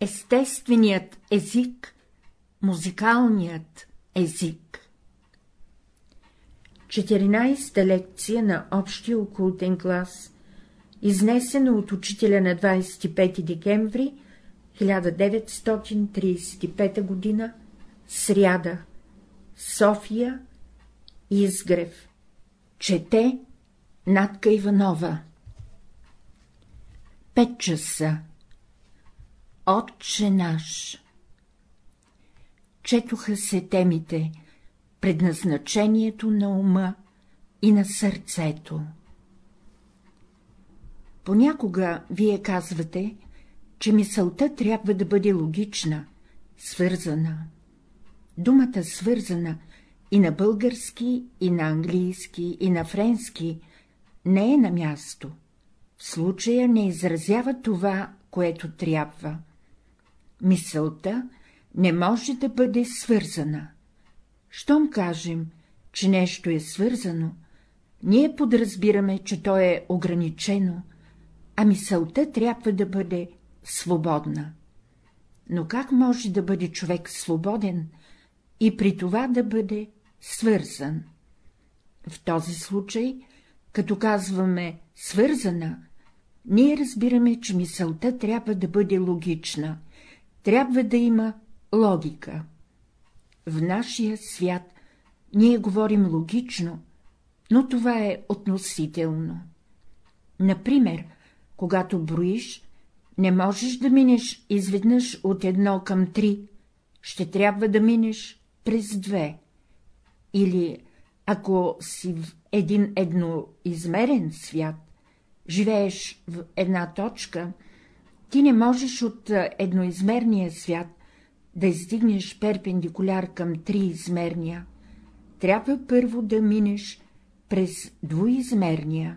естественият език, музикалният език. 14-та лекция на общия окултен клас, изнесена от учителя на 25 декември 1935 г., сряда, София, Изгрев. Чете Натка Иванова. Пет часа. Отче наш. Четоха се темите, предназначението на ума и на сърцето. Понякога вие казвате, че мисълта трябва да бъде логична, свързана. Думата свързана и на български, и на английски, и на френски не е на място. В случая не изразява това, което трябва. Мисълта не може да бъде свързана. Щом кажем, че нещо е свързано, ние подразбираме, че то е ограничено, а мисълта трябва да бъде свободна. Но как може да бъде човек свободен и при това да бъде свързан? В този случай, като казваме свързана, ние разбираме, че мисълта трябва да бъде логична, трябва да има логика. В нашия свят ние говорим логично, но това е относително. Например, когато броиш, не можеш да минеш изведнъж от едно към три, ще трябва да минеш през две. Или, ако си в един едноизмерен свят, живееш в една точка, ти не можеш от едноизмерния свят да издигнеш перпендикуляр към триизмерния, трябва първо да минеш през двуизмерния.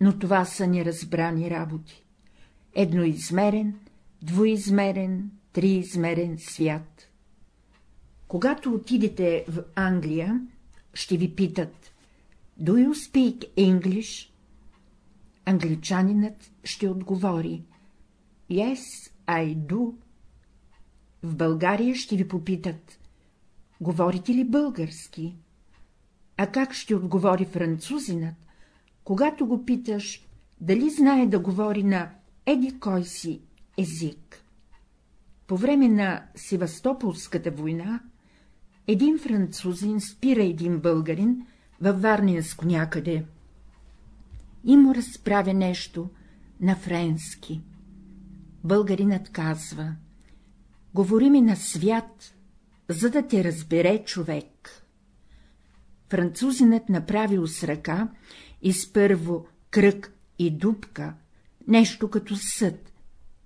Но това са неразбрани работи. Едноизмерен, двуизмерен, триизмерен свят. Когато отидете в Англия, ще ви питат Do you speak English? Англичанинът ще отговори Yes, I do. В България ще ви попитат Говорите ли български? А как ще отговори французинът, когато го питаш, дали знае да говори на еди кой си език? По време на Севастополската война един французин спира един българин във Варненско някъде и му разправя нещо на френски. Българинът казва — говори ми на свят, за да те разбере човек. Французинът направил с ръка изпърво кръг и дупка, нещо като съд,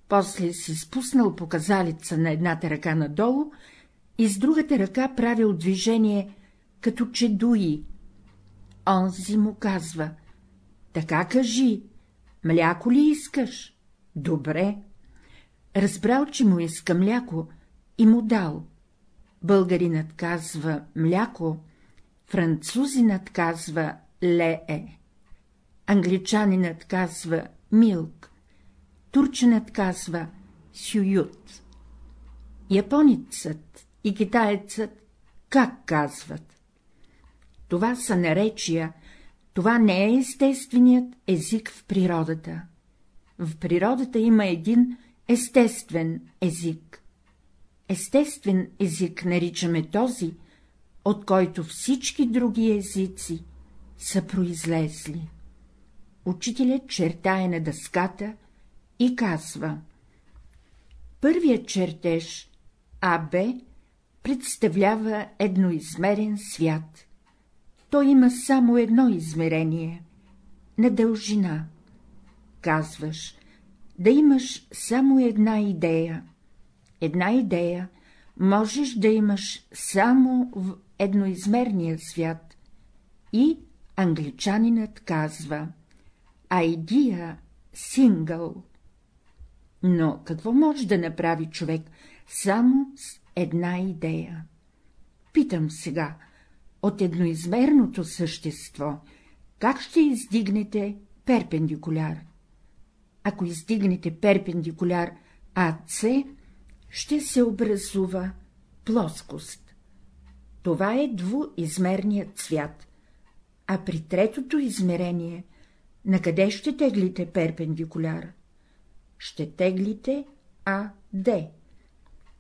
после си спуснал показалица на едната ръка надолу и с другата ръка правил движение, като че дуи. Онзи му казва — така кажи, мляко ли искаш? Добре. Разбрал, че му иска мляко и му дал. Българинът казва мляко, французинът казва лее, англичанинът казва милк, турчинът казва сюют. Японицът и китаецът как казват? Това са наречия, това не е естественият език в природата. В природата има един естествен език. Естествен език наричаме този, от който всички други езици са произлезли. Учителят чертае на дъската и казва Първият чертеж АБ представлява едноизмерен свят. Той има само едно измерение — на дължина. Казваш, да имаш само една идея. Една идея можеш да имаш само в едноизмерния свят. И англичанинът казва idea single. Но какво може да направи човек само с една идея? Питам сега, от едноизмерното същество, как ще издигнете перпендикуляр? Ако издигнете перпендикуляр АЦ ще се образува плоскост. Това е двуизмерният цвят. А при третото измерение, на къде ще теглите перпендикуляр? Ще теглите АД.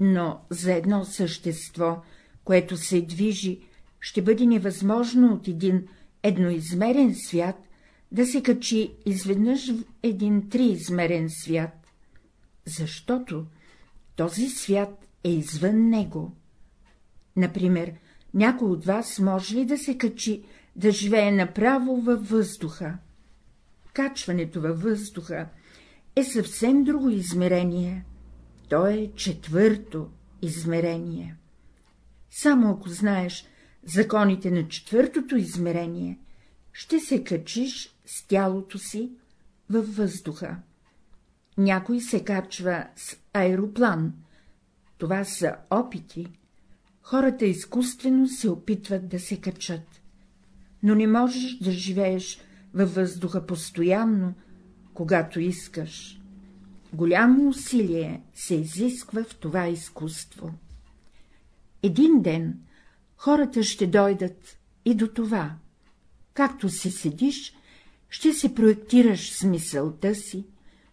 Но за едно същество, което се движи, ще бъде невъзможно от един едноизмерен свят да се качи изведнъж в един триизмерен свят, защото този свят е извън него. Например, някой от вас може ли да се качи, да живее направо във въздуха? Качването във въздуха е съвсем друго измерение. То е четвърто измерение. Само ако знаеш законите на четвъртото измерение, ще се качиш с тялото си във въздуха. Някой се качва с аероплан. Това са опити. Хората изкуствено се опитват да се качат. Но не можеш да живееш във въздуха постоянно, когато искаш. Голямо усилие се изисква в това изкуство. Един ден хората ще дойдат и до това. Както си седиш, ще се проектираш с мисълта си,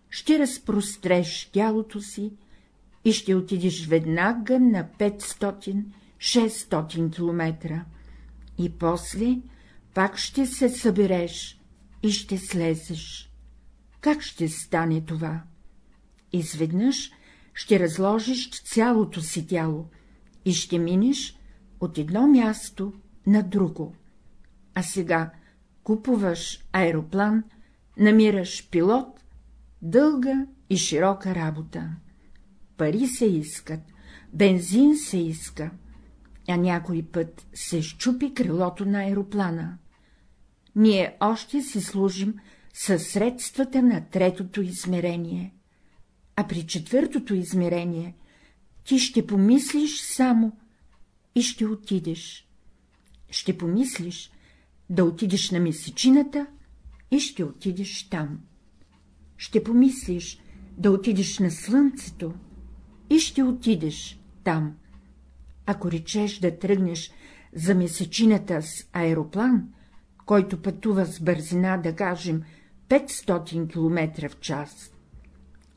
ще разпростреш тялото си и ще отидеш веднага на 500-600 км. И после пак ще се събереш и ще слезеш. Как ще стане това? Изведнъж ще разложиш цялото си тяло и ще минеш от едно място на друго. А сега купуваш аероплан, намираш пилот, дълга и широка работа. Пари се искат, бензин се иска, а някой път се щупи крилото на аероплана. Ние още си служим със средствата на третото измерение, а при четвъртото измерение ти ще помислиш само и ще отидеш. Ще помислиш да отидеш на месечината и ще отидеш там. Ще помислиш да отидеш на слънцето и ще отидеш там. Ако речеш да тръгнеш за месечината с аероплан, който пътува с бързина, да кажем, 500 км в час,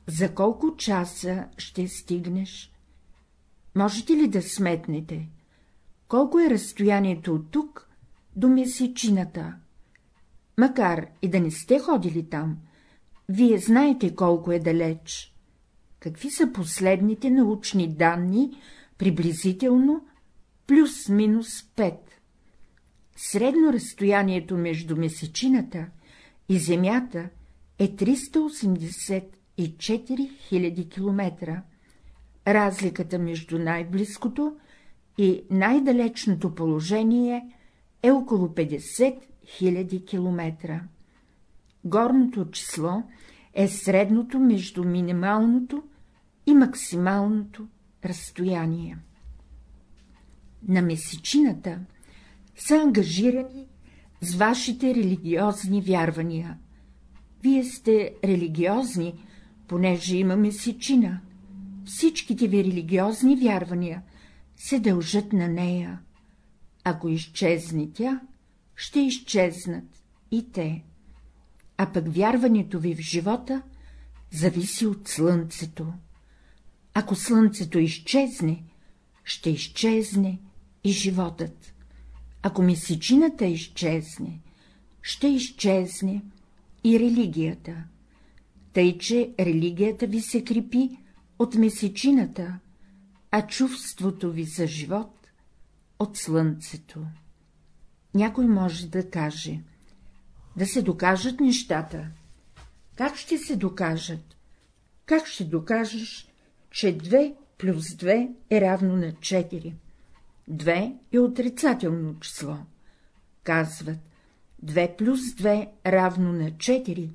за колко часа ще стигнеш? Можете ли да сметнете? Колко е разстоянието от тук до месечината? Макар и да не сте ходили там, вие знаете колко е далеч. Какви са последните научни данни, приблизително плюс-минус 5? Средно разстоянието между месечината и Земята е 384 000 км. Разликата между най-близкото и най-далечното положение е около 50 000 км. Горното число е средното между минималното и максималното разстояние. На месечината са ангажирани с вашите религиозни вярвания. Вие сте религиозни, понеже има месечина. Всичките ви религиозни вярвания се дължат на нея. Ако изчезне тя, ще изчезнат и те. А пък вярването ви в живота зависи от слънцето. Ако слънцето изчезне, ще изчезне и животът. Ако месечината изчезне, ще изчезне и религията. Тъй, че религията ви се крепи от месечината, а чувството ви за живот от слънцето. Някой може да каже — да се докажат нещата. Как ще се докажат? Как ще докажеш, че 2 плюс 2 е равно на 4? 2 е отрицателно число. Казват, 2 плюс 2 равно на 4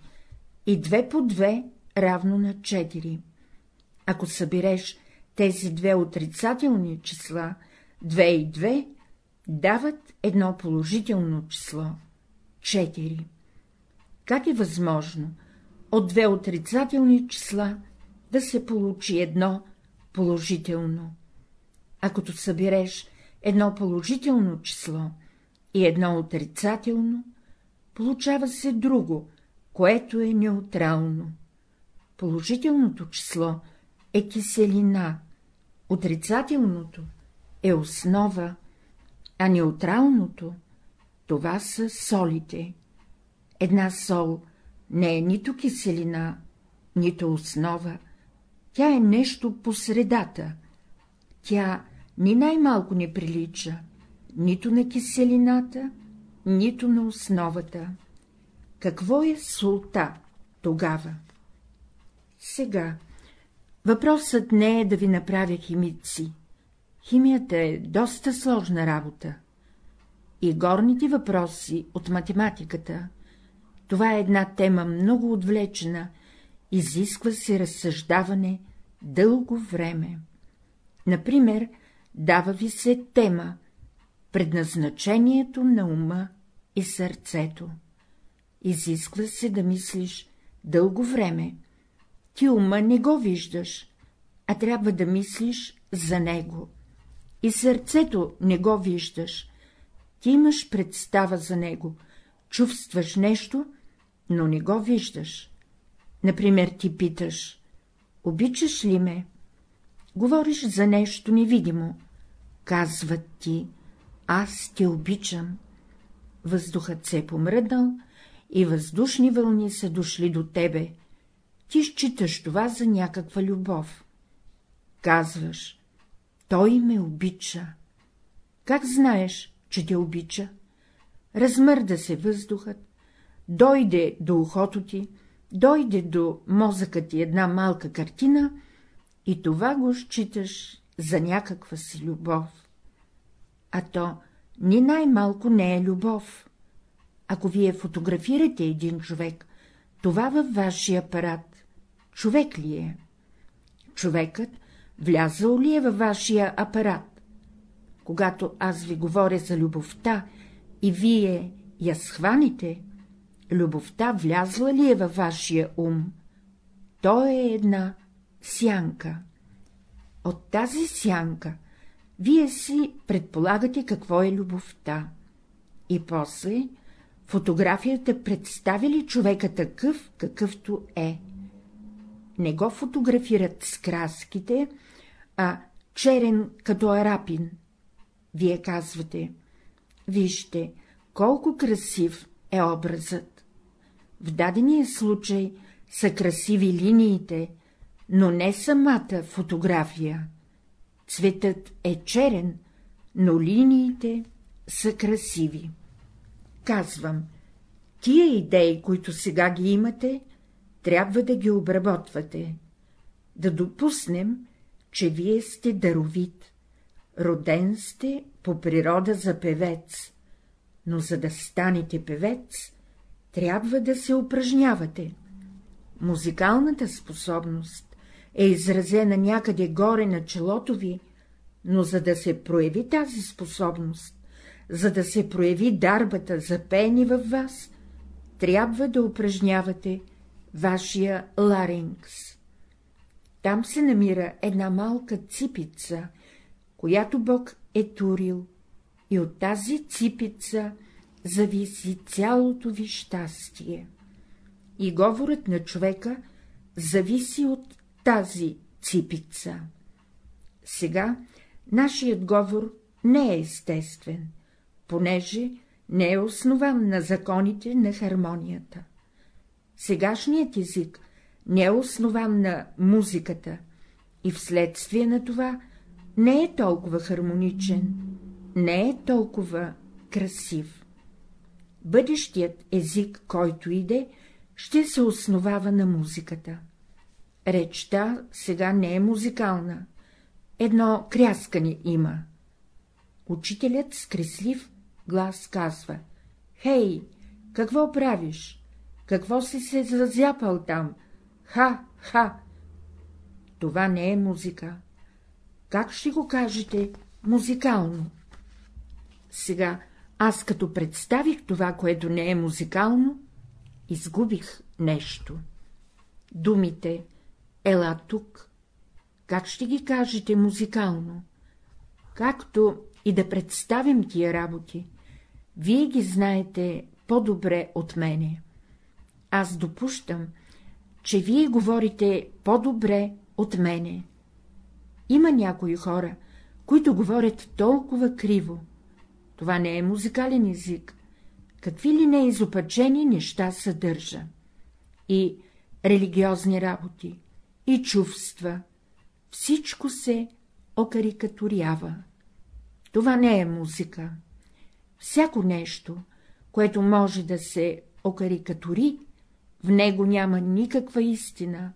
и 2 по 2 равно на 4. Ако събереш тези две отрицателни числа, 2 и 2, дават едно положително число — 4. Как е възможно от две отрицателни числа да се получи едно положително. А като събереш едно положително число и едно отрицателно, получава се друго, което е неутрално. Положителното число е киселина, отрицателното е основа, а неутралното — това са солите. Една сол не е нито киселина, нито основа, тя е нещо по средата. Тя ни най-малко не прилича нито на киселината, нито на основата. Какво е солта тогава? Сега, въпросът не е да ви направя химици. Химията е доста сложна работа. И горните въпроси от математиката, това е една тема много отвлечена, изисква се разсъждаване дълго време. Например, дава ви се тема — предназначението на ума и сърцето. Изисква се да мислиш дълго време. Ти ума не го виждаш, а трябва да мислиш за него. И сърцето не го виждаш. Ти имаш представа за него, чувстваш нещо, но не го виждаш. Например, ти питаш — обичаш ли ме? Говориш за нещо невидимо. Казват ти — аз те обичам. Въздухът се е помръднал и въздушни вълни са дошли до тебе. Ти считаш това за някаква любов. Казваш — той ме обича. Как знаеш, че те обича? Размърда се въздухът, дойде до ухото ти, дойде до мозъка ти една малка картина и това го считаш за някаква си любов. А то ни най-малко не е любов. Ако вие фотографирате един човек, това във вашия апарат човек ли е? Човекът влязъл ли е във вашия апарат? Когато аз ви говоря за любовта и вие я схванете, любовта влязла ли е във вашия ум? То е една сянка. От тази сянка вие си предполагате какво е любовта. И после фотографията представи ли човека такъв, какъвто е. Не го фотографират с краските, а черен като арапин. Вие казвате, вижте, колко красив е образът. В дадения случай са красиви линиите, но не самата фотография. Цветът е черен, но линиите са красиви. Казвам, тия идеи, които сега ги имате, трябва да ги обработвате. Да допуснем, че вие сте даровит, роден сте по природа за певец, но за да станете певец, трябва да се упражнявате. Музикалната способност е изразена някъде горе на челото ви, но за да се прояви тази способност, за да се прояви дарбата за пени във вас, трябва да упражнявате вашия ларингс. Там се намира една малка ципица, която Бог е турил, и от тази ципица зависи цялото ви щастие. И говорът на човека зависи от тази ципица. Сега нашият говор не е естествен, понеже не е основан на законите на хармонията. Сегашният език не е основан на музиката и вследствие на това не е толкова хармоничен, не е толкова красив бъдещият език, който иде, ще се основава на музиката. Речта сега не е музикална, едно кряскане има. Учителят с креслив глас казва — Хей, какво правиш? Какво си се зазяпал там? Ха, ха! Това не е музика. Как ще го кажете музикално? Сега аз като представих това, което не е музикално, изгубих нещо. Думите ела тук. Как ще ги кажете музикално? Както и да представим тия работи, вие ги знаете по-добре от мене. Аз допущам, че вие говорите по-добре от мене. Има някои хора, които говорят толкова криво. Това не е музикален език. Какви ли не изопачени неща съдържа. И религиозни работи, и чувства. Всичко се окарикатурява. Това не е музика. Всяко нещо, което може да се окарикатури, в него няма никаква истина,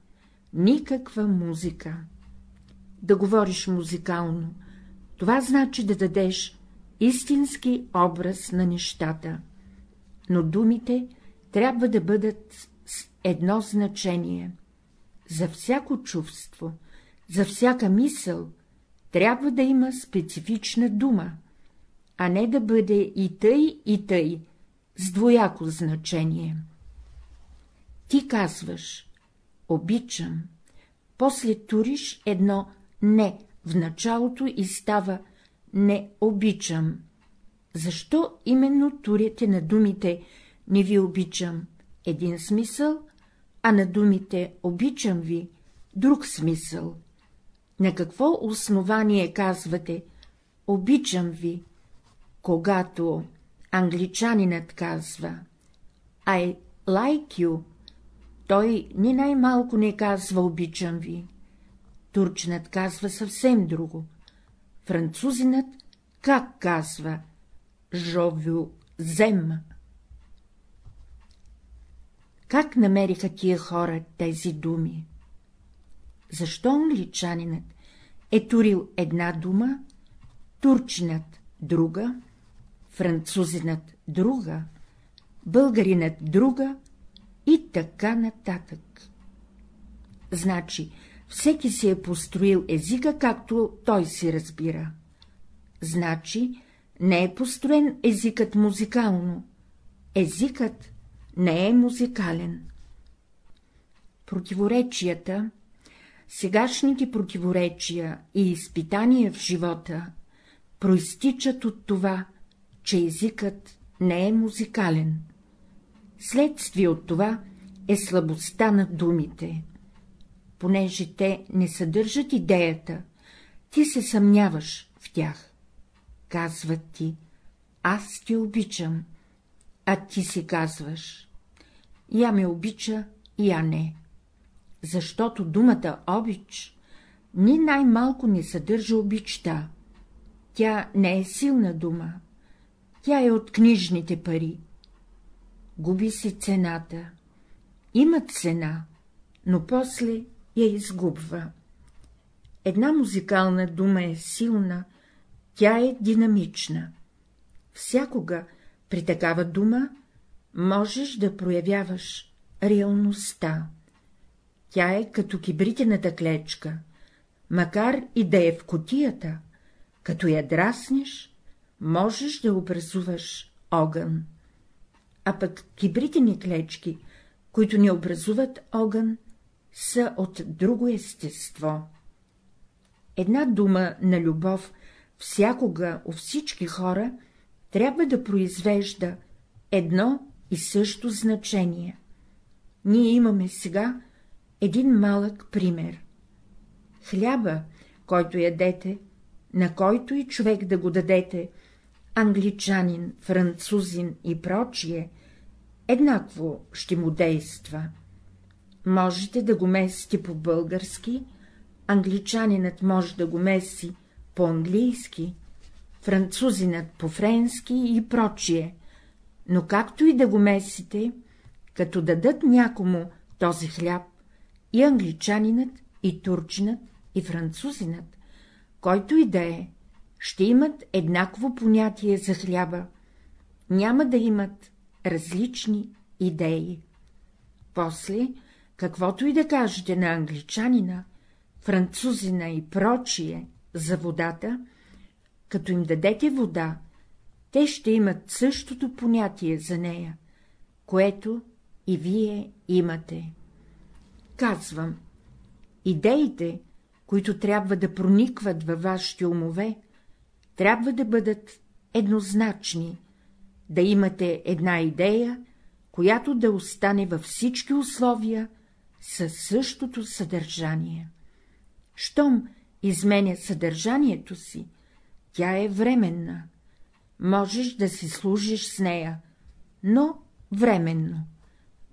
никаква музика. Да говориш музикално, това значи да дадеш истински образ на нещата, но думите трябва да бъдат с едно значение. За всяко чувство, за всяка мисъл трябва да има специфична дума, а не да бъде и тъй, и тъй, с двояко значение. Ти казваш — обичам, после туриш едно не в началото и става не обичам. Защо именно туряте на думите не ви обичам един смисъл, а на думите обичам ви друг смисъл? На какво основание казвате обичам ви, когато англичанинът казва I like you, той ни най-малко не казва обичам ви. Турчинът казва съвсем друго. Французинът как казва Жовю зем? Как намериха тия хора тези думи? Защо англичанинът е турил една дума, турчинът друга, французинът друга, българинът друга и така нататък. Значи, всеки си е построил езика, както той си разбира. Значи, не е построен езикът музикално. Езикът не е музикален. Противоречията, сегашните противоречия и изпитания в живота проистичат от това, че езикът не е музикален. Следствие от това е слабостта на думите. Понеже те не съдържат идеята, ти се съмняваш в тях. Казват ти, аз те обичам, а ти си казваш, я ме обича, я не. Защото думата обич ни най-малко не съдържа обичта. Тя не е силна дума. Тя е от книжните пари. Губи се цената. Има цена, но после я изгубва. Една музикална дума е силна, тя е динамична. Всякога при такава дума можеш да проявяваш реалността. Тя е като кибритената клечка, макар и да е в котията, като я драснеш, можеш да образуваш огън. А пък кибритени клечки, които не образуват огън, са от друго естество. Една дума на любов всякога у всички хора трябва да произвежда едно и също значение. Ние имаме сега един малък пример. Хляба, който ядете, на който и човек да го дадете, англичанин, французин и прочие, еднакво ще му действа. Можете да го месите по-български, англичанинът може да го меси по-английски, французинът по-френски и прочие, но както и да го месите, като дадат някому този хляб, и англичанинът, и турчинът, и французинът, който и да е, ще имат еднакво понятие за хляба, няма да имат различни идеи. После, каквото и да кажете на англичанина, французина и прочие за водата, като им дадете вода, те ще имат същото понятие за нея, което и вие имате. Казвам, идеите, които трябва да проникват във вашите умове, трябва да бъдат еднозначни, да имате една идея, която да остане във всички условия със същото съдържание. Щом изменя съдържанието си, тя е временна. Можеш да си служиш с нея, но временно.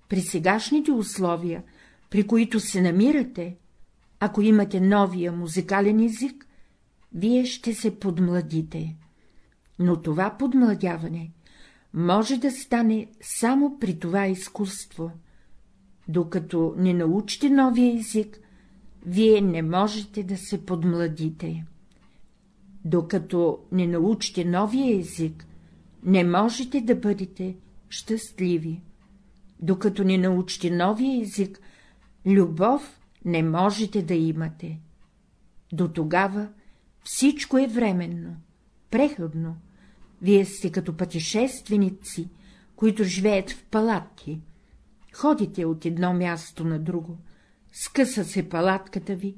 При сегашните условия, при които се намирате, ако имате новия музикален език, вие ще се подмладите. Но това подмладяване може да стане само при това изкуство. Докато не научите новия език, вие не можете да се подмладите. Докато не научите новия език, не можете да бъдете щастливи. Докато не научите новия език, любов не можете да имате. До тогава всичко е временно, преходно. Вие сте като пътешественици, които живеят в палатки. Ходите от едно място на друго, скъса се палатката ви,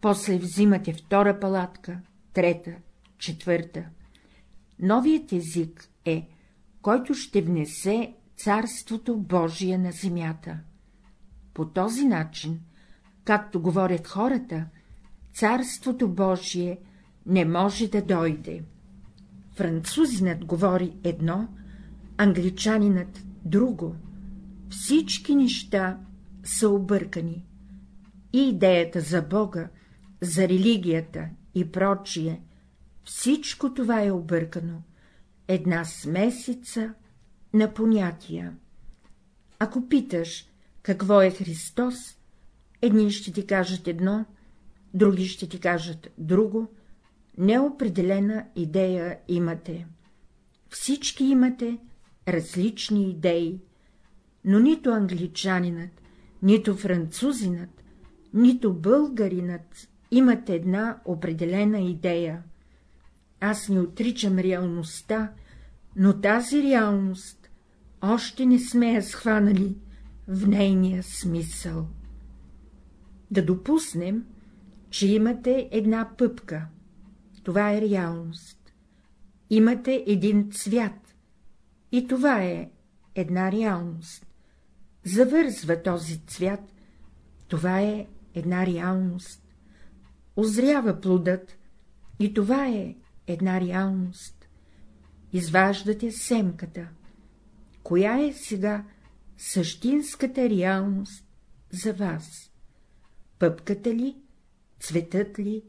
после взимате втора палатка, трета, четвърта. Новият език е, който ще внесе Царството Божие на земята. По този начин, както говорят хората, Царството Божие не може да дойде. Французинът говори едно, англичанинът друго. Всички неща са объркани. И идеята за Бога, за религията и прочие, всичко това е объркано. Една смесица на понятия. Ако питаш, какво е Христос, едни ще ти кажат едно, други ще ти кажат друго, неопределена идея имате. Всички имате различни идеи, но нито англичанинът, нито французинът, нито българинът имат една определена идея. Аз не отричам реалността, но тази реалност още не сме я схванали в нейния смисъл. Да допуснем, че имате една пъпка. Това е реалност. Имате един цвят. И това е една реалност. Завързва този цвят. Това е една реалност. Озрява плодът. И това е една реалност. Изваждате семката. Коя е сега същинската реалност за вас? Пъпката ли, цветът ли,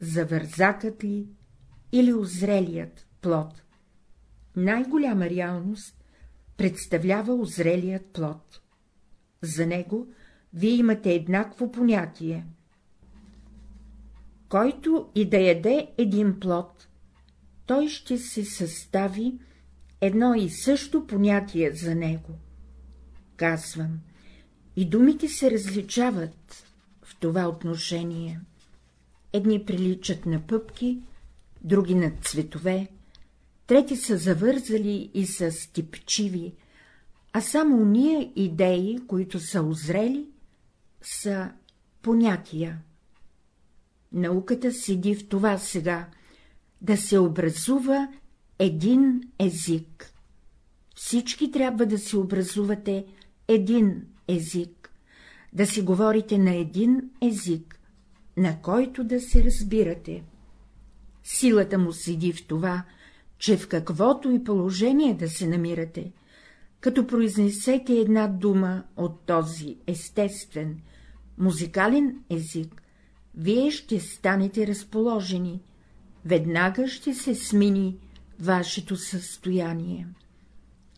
завързакът ли или озрелият плод? Най-голяма реалност представлява озрелият плод. За него вие имате еднакво понятие. Който и да яде един плод, той ще се състави едно и също понятие за него. Казвам, и думите се различават в това отношение. Едни приличат на пъпки, други на цветове, трети са завързали и са стипчиви, а само уния идеи, които са озрели, са понятия. Науката седи в това сега, да се образува един език. Всички трябва да си образувате един език, да си говорите на един език, на който да се разбирате. Силата му седи в това, че в каквото и положение да се намирате, като произнесете една дума от този естествен, музикален език, вие ще станете разположени, веднага ще се смени вашето състояние.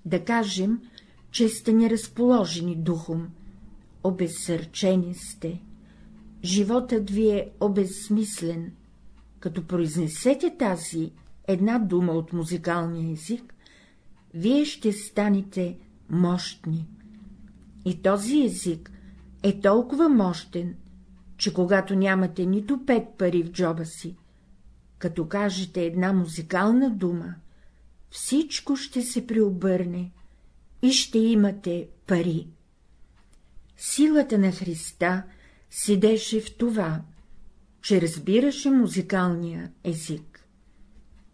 Да кажем, че сте неразположени духом, обезсърчени сте, животът ви е обезсмислен, като произнесете тази една дума от музикалния език, вие ще станете мощни. И този език е толкова мощен, че когато нямате нито пет пари в джоба си, като кажете една музикална дума, всичко ще се преобърне и ще имате пари. Силата на Христа седеше в това, че разбираше музикалния език.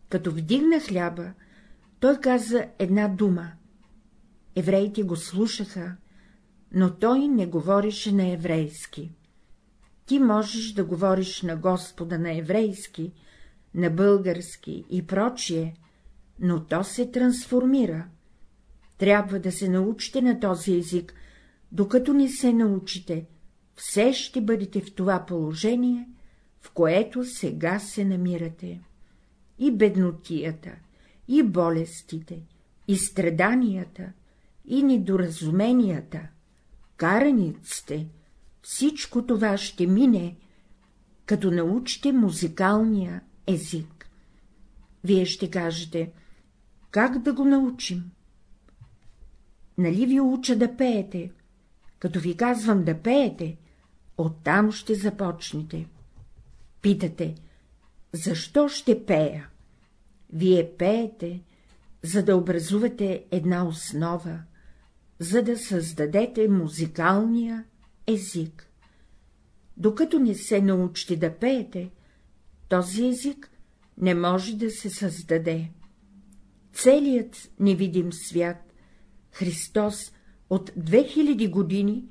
Като вдигна хляба, той каза една дума. Евреите го слушаха, но той не говореше на еврейски. Ти можеш да говориш на Господа на еврейски, на български и прочие, но то се трансформира. Трябва да се научите на този език, докато не се научите, все ще бъдете в това положение, в което сега се намирате. И беднотията, и болестите, и страданията, и недоразуменията, караниците, всичко това ще мине, като научите музикалния език. Вие ще кажете, как да го научим? Нали ви уча да пеете? Като ви казвам да пеете, оттам ще започнете. Питате, защо ще пея? Вие пеете, за да образувате една основа, за да създадете музикалния език. Докато не се научите да пеете, този език не може да се създаде. Целият невидим свят, Христос от 2000 години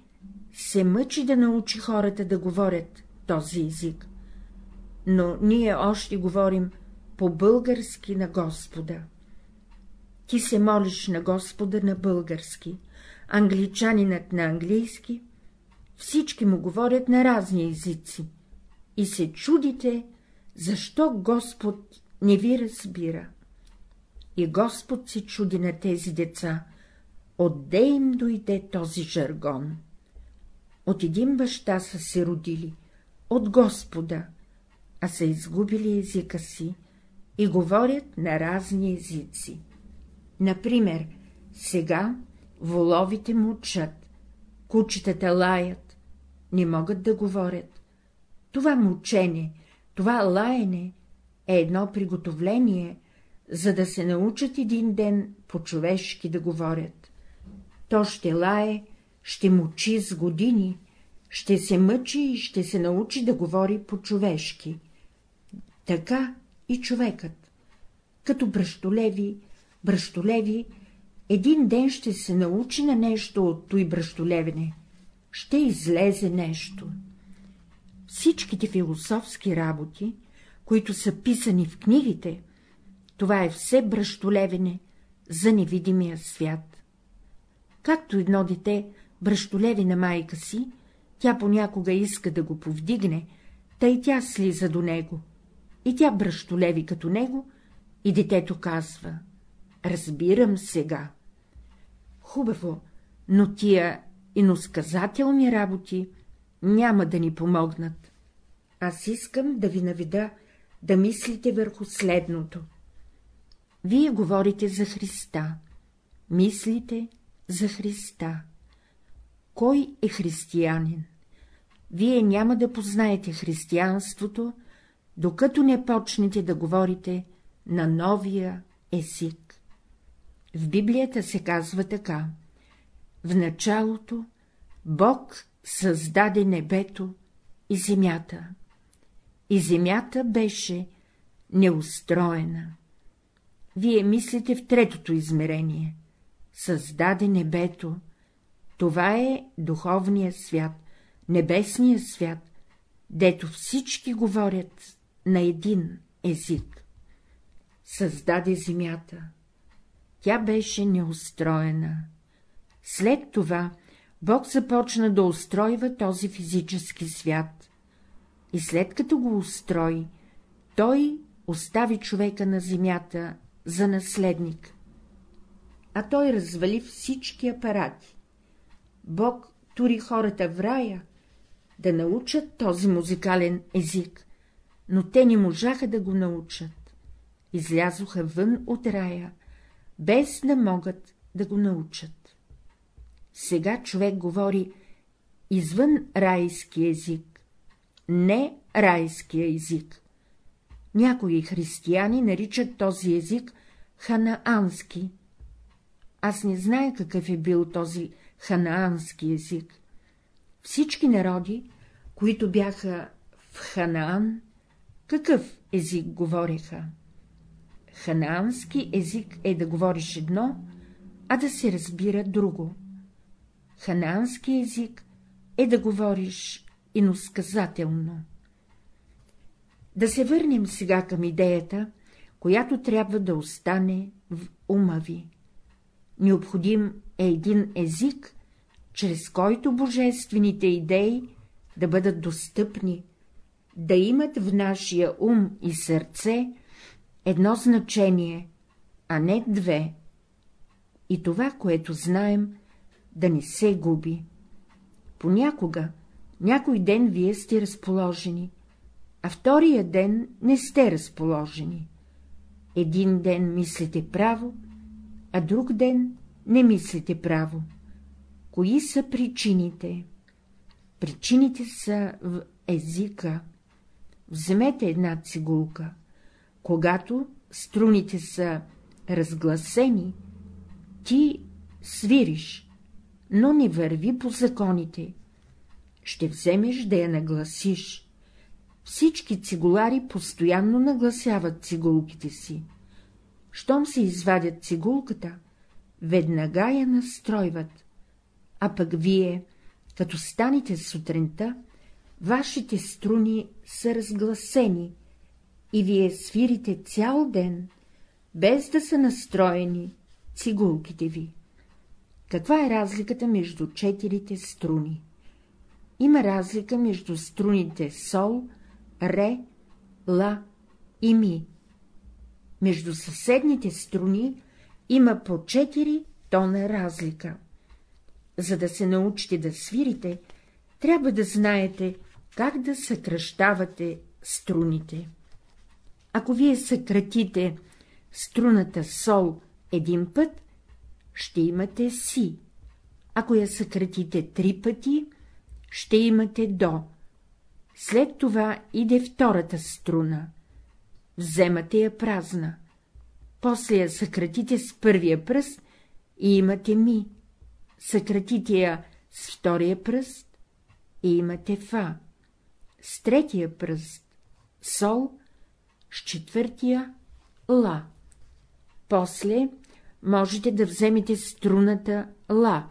се мъчи да научи хората да говорят този език. Но ние още говорим по-български на Господа. Ти се молиш на Господа на български, англичанинът на английски, всички му говорят на разни езици и се чудите, защо Господ не ви разбира. И Господ се чуди на тези деца, отде им дойде този жаргон. От един баща са се родили, от Господа, а са изгубили езика си и говорят на разни езици. Например, сега воловите мучат, кучетата лаят, не могат да говорят. Това мучене, това лаене е едно приготовление, за да се научат един ден по-човешки да говорят. То ще лае, ще мучи с години, ще се мъчи и ще се научи да говори по-човешки. Така и човекът. Като бръщолеви, бръщолеви, един ден ще се научи на нещо от той бръщолевене, ще излезе нещо. Всичките философски работи, които са писани в книгите, това е все бръщолевене за невидимия свят. Както едно дете бръщолеви на майка си, тя понякога иска да го повдигне, тъй тя слиза до него, и тя бръщолеви като него, и детето казва — разбирам сега. Хубаво, но тия иносказателни работи няма да ни помогнат. Аз искам да ви наведа да мислите върху следното. Вие говорите за Христа, мислите за Христа. Кой е християнин? Вие няма да познаете християнството, докато не почнете да говорите на новия език. В Библията се казва така — в началото Бог създаде небето и земята, и земята беше неустроена. Вие мислите в третото измерение — създаде небето, това е духовният свят, небесният свят, дето всички говорят на един език. Създаде земята. Тя беше неустроена. След това Бог започна да устройва този физически свят. И след като го устрои, той остави човека на земята за наследник. А той развали всички апарати. Бог тури хората в рая да научат този музикален език, но те не можаха да го научат. Излязоха вън от рая, без да могат да го научат. Сега човек говори извън райски език, не райския език. Някои християни наричат този език ханаански. Аз не зная какъв е бил този ханаански език. Всички народи които бяха в Ханаан, какъв език говореха? Ханаански език е да говориш едно, а да се разбира друго. Ханаански език е да говориш иносказателно. Да се върнем сега към идеята, която трябва да остане в ума ви. Необходим е един език, чрез който божествените идеи да бъдат достъпни, да имат в нашия ум и сърце едно значение, а не две, и това, което знаем, да не се губи. Понякога, някой ден вие сте разположени, а втория ден не сте разположени. Един ден мислите право, а друг ден не мислите право. Кои са причините? Причините са в езика. Вземете една цигулка. Когато струните са разгласени, ти свириш, но не върви по законите. Ще вземеш да я нагласиш. Всички цигулари постоянно нагласяват цигулките си. Щом се извадят цигулката, веднага я настройват, а пък вие, като станете сутринта, вашите струни са разгласени и вие свирите цял ден, без да са настроени цигулките ви. Каква е разликата между четирите струни? Има разлика между струните сол, ре, ла и ми. Между съседните струни има по четири тона разлика. За да се научите да свирите, трябва да знаете как да съкръщавате струните. Ако вие съкратите струната сол един път, ще имате си. Ако я съкратите три пъти, ще имате до. След това иде втората струна. Вземате я празна. После я съкратите с първия пръст и имате ми. Съкратите я с втория пръст и имате фа. С третия пръст — сол, с четвъртия — ла. После можете да вземете струната ла.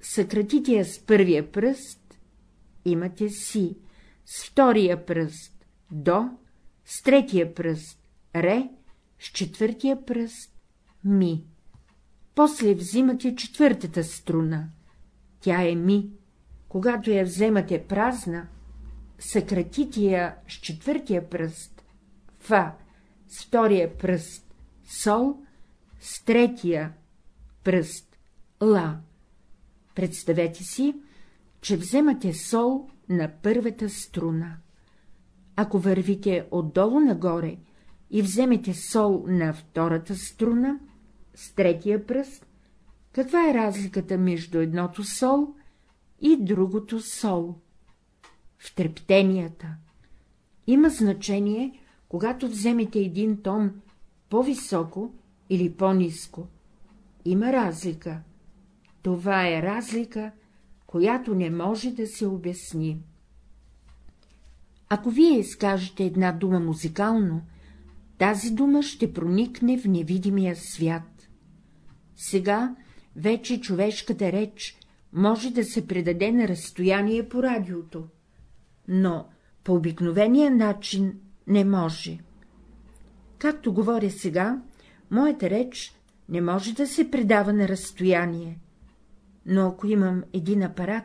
Съкратите я с първия пръст, имате си, с втория пръст до, с третия пръст ре, с четвъртия пръст ми. После взимате четвъртата струна. Тя е ми. Когато я вземате празна, съкратите я с четвъртия пръст, фа, с втория пръст, сол, с третия пръст, ла. Представете си, че вземате сол на първата струна. Ако вървите отдолу нагоре и вземете сол на втората струна, с третия пръст, каква е разликата между едното сол и другото сол? В трептенията. Има значение, когато вземете един тон по-високо или по-низко. Има разлика. Това е разлика, която не може да се обясни. Ако вие изкажете една дума музикално, тази дума ще проникне в невидимия свят. Сега вече човешката реч може да се предаде на разстояние по радиото, но по обикновения начин не може. Както говоря сега, моята реч не може да се предава на разстояние, но ако имам един апарат,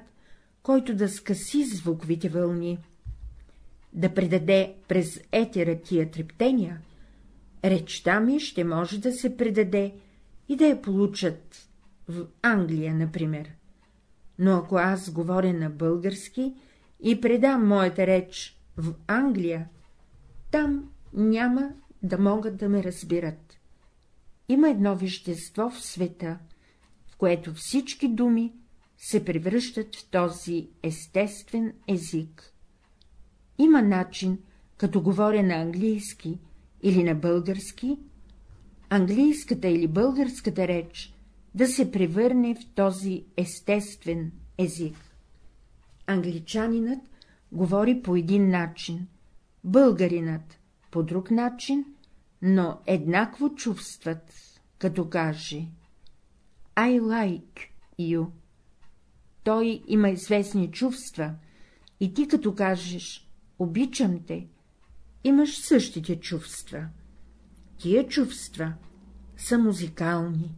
който да скъси звуковите вълни, да предаде през етера тия трептения, речта ми ще може да се предаде и да я получат в Англия, например. Но ако аз говоря на български и предам моята реч в Англия, там няма да могат да ме разбират. Има едно вещество в света, в което всички думи се превръщат в този естествен език. Има начин, като говоря на английски или на български, английската или българската реч да се превърне в този естествен език. Англичанинът говори по един начин, българинът по друг начин, но еднакво чувстват, като каже I like you. Той има известни чувства и ти като кажеш обичам те, имаш същите чувства. Тия чувства са музикални.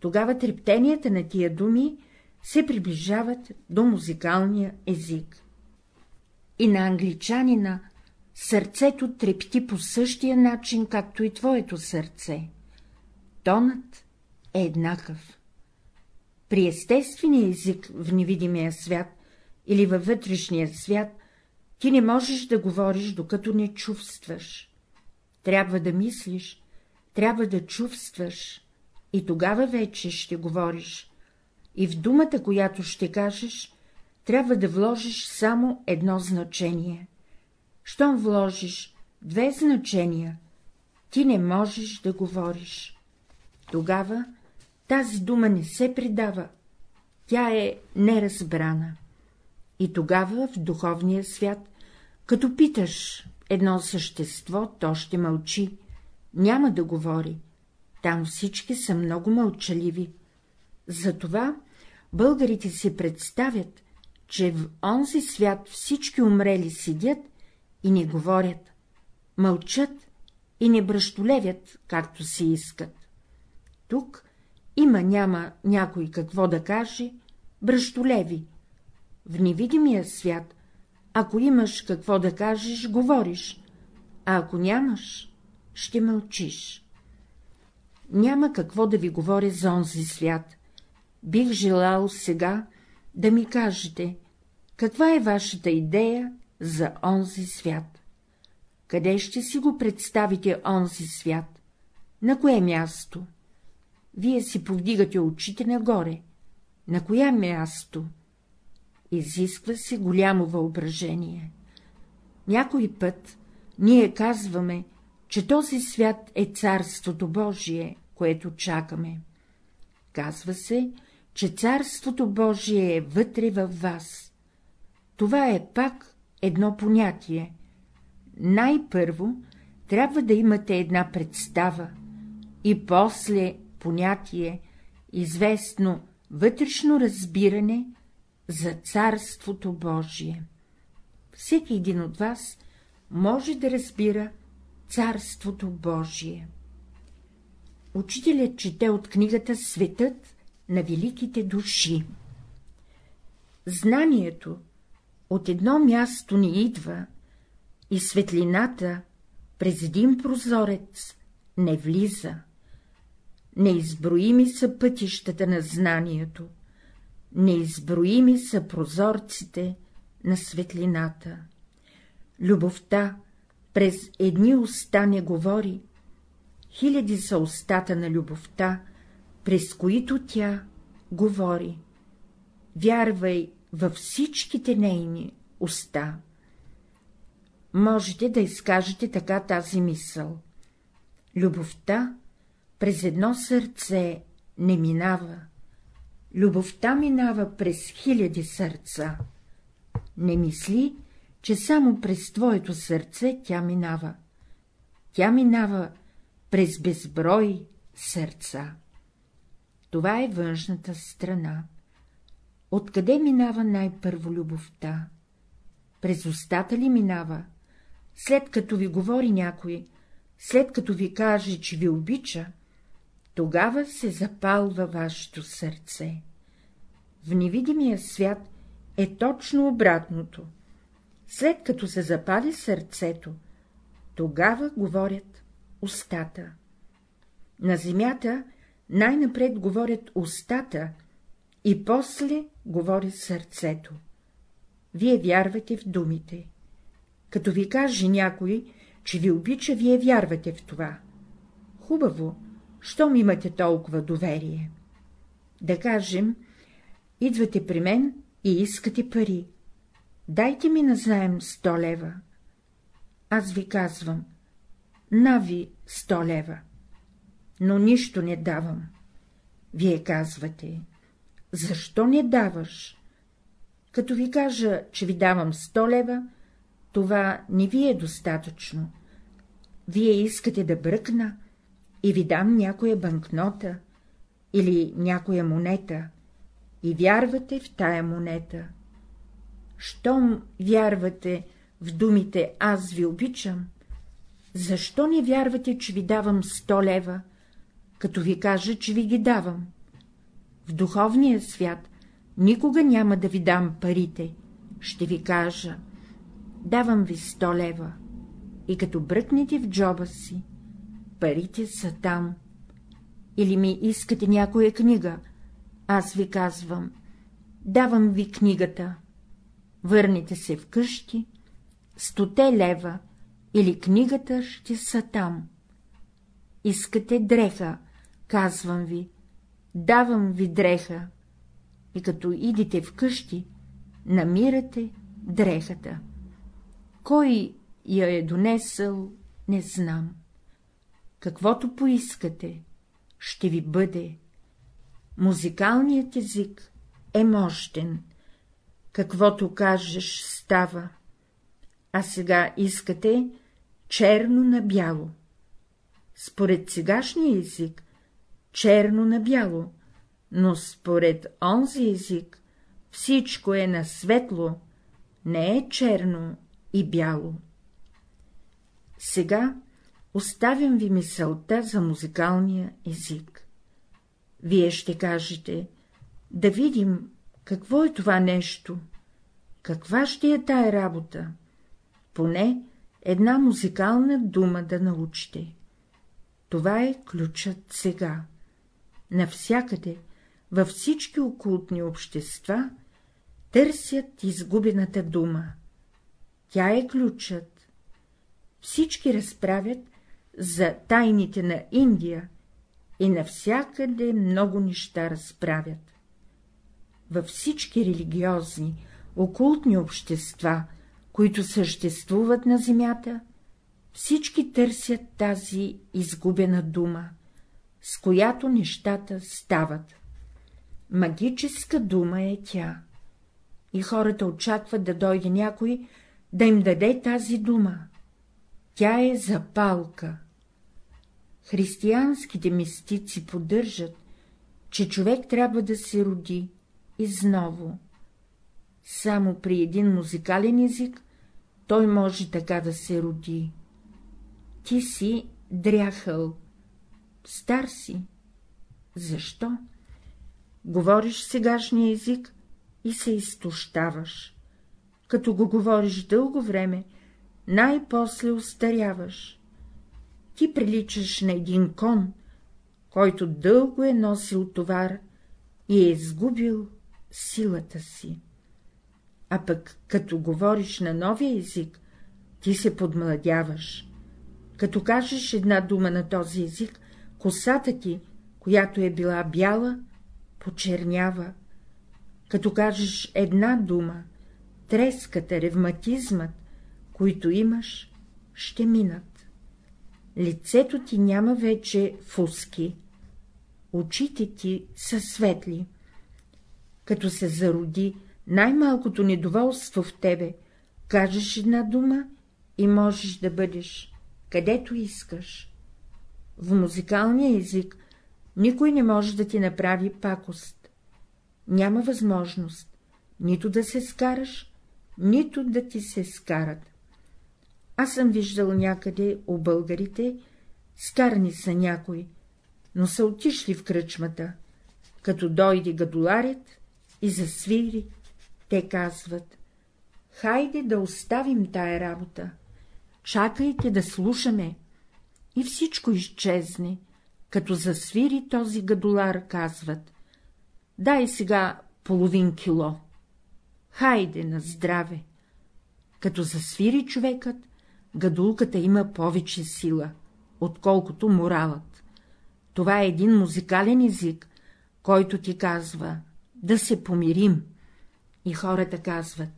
Тогава трептенията на тия думи се приближават до музикалния език. И на англичанина сърцето трепти по същия начин, както и твоето сърце. Тонът е еднакъв. При естествения език в невидимия свят или във вътрешния свят ти не можеш да говориш, докато не чувстваш. Трябва да мислиш, трябва да чувстваш, и тогава вече ще говориш. И в думата, която ще кажеш, трябва да вложиш само едно значение. Щом вложиш две значения, ти не можеш да говориш. Тогава тази дума не се предава, тя е неразбрана. И тогава в духовния свят, като питаш едно същество, то ще мълчи, няма да говори. Там всички са много мълчаливи. Затова българите си представят, че в онзи свят всички умрели седят и не говорят, мълчат и не бръщолевят, както си искат. Тук има-няма някой какво да каже, бръщолеви. В невидимия свят, ако имаш какво да кажеш, говориш, а ако нямаш, ще мълчиш. Няма какво да ви говоря за онзи свят. Бих желал сега да ми кажете, каква е вашата идея за онзи свят? Къде ще си го представите онзи свят? На кое място? Вие си повдигате очите нагоре. На коя място? Изисква се голямо въображение. Някой път ние казваме, че този свят е Царството Божие, което чакаме. Казва се, че Царството Божие е вътре във вас. Това е пак едно понятие. Най-първо трябва да имате една представа и после понятие, известно вътрешно разбиране за Царството Божие. Всеки един от вас може да разбира Царството Божие. Учителят чете от книгата Светът на великите души. Знанието от едно място ни идва и светлината през един прозорец не влиза. Неизброими са пътищата на знанието, неизброими са прозорците на светлината. Любовта през едни уста не говори, хиляди са устата на любовта, през които тя говори. Вярвай във всичките нейни уста. Можете да изкажете така тази мисъл. Любовта през едно сърце не минава. Любовта минава през хиляди сърца. Не мисли, че само през твоето сърце тя минава. Тя минава през безброй сърца. Това е външната страна. Откъде минава най-първо любовта? През устата ли минава? След като ви говори някой, след като ви каже, че ви обича, тогава се запалва вашето сърце. В невидимия свят е точно обратното. След като се запали сърцето, тогава говорят устата. На земята най-напред говорят устата и после говори сърцето. Вие вярвате в думите. Като ви каже някой, че ви обича, вие вярвате в това. Хубаво, щом имате толкова доверие. Да кажем, идвате при мен и искате пари. Дайте ми назаем сто лева. Аз ви казвам, нави сто лева, но нищо не давам. Вие казвате, защо не даваш? Като ви кажа, че ви давам 100 лева, това не ви е достатъчно. Вие искате да бръкна и ви дам някоя банкнота или някоя монета и вярвате в тая монета. Щом вярвате в думите «Аз ви обичам», защо не вярвате, че ви давам 100 лева, като ви кажа, че ви ги давам? В духовния свят никога няма да ви дам парите, ще ви кажа, давам ви 100 лева, и като бръкнете в джоба си, парите са там. Или ми искате някоя книга, аз ви казвам, давам ви книгата, върнете се вкъщи, стоте лева или книгата ще са там. Искате дреха, казвам ви, давам ви дреха, и като идите вкъщи, намирате дрехата. Кой я е донесъл, не знам. Каквото поискате, ще ви бъде. Музикалният език е мощен. Каквото кажеш, става. А сега искате черно на бяло. Според сегашния език, черно на бяло, но според онзи език, всичко е на светло, не е черно и бяло. Сега оставям ви мисълта за музикалния език. Вие ще кажете, да видим, какво е това нещо, каква ще е тая работа, поне една музикална дума да научите. Това е ключът сега. Навсякъде, във всички окултни общества, търсят изгубената дума. Тя е ключът. Всички разправят за тайните на Индия и навсякъде много неща разправят. Във всички религиозни, окултни общества, които съществуват на земята, всички търсят тази изгубена дума, с която нещата стават. Магическа дума е тя. И хората очакват да дойде някой, да им даде тази дума. Тя е запалка. Християнските мистици поддържат, че човек трябва да се роди изново. Само при един музикален език той може така да се роди. Ти си дряхъл, стар си. Защо? Говориш сегашния език и се изтощаваш. Като го говориш дълго време, най-после устаряваш. Ти приличаш на един кон, който дълго е носил товар и е изгубил силата си. А пък, като говориш на новия език, ти се подмладяваш. Като кажеш една дума на този език, косата ти, която е била бяла, почернява. Като кажеш една дума, треската, ревматизмът, които имаш, ще минат. Лицето ти няма вече фуски, очите ти са светли. Като се зароди най-малкото недоволство в тебе, кажеш една дума и можеш да бъдеш където искаш. В музикалния език никой не може да ти направи пакост. Няма възможност нито да се скараш, нито да ти се скарат. Аз съм виждал някъде у българите, скарани са някои, но са отишли в кръчмата. Като дойде гадоларят и засвири, те казват — хайде да оставим тая работа, чакайте да слушаме, и всичко изчезне, като засвири този гадолар, казват — дай сега половин кило, хайде на здраве. Като засвири човекът, гадулката има повече сила, отколкото моралът. Това е един музикален език, който ти казва да се помирим. И хората казват,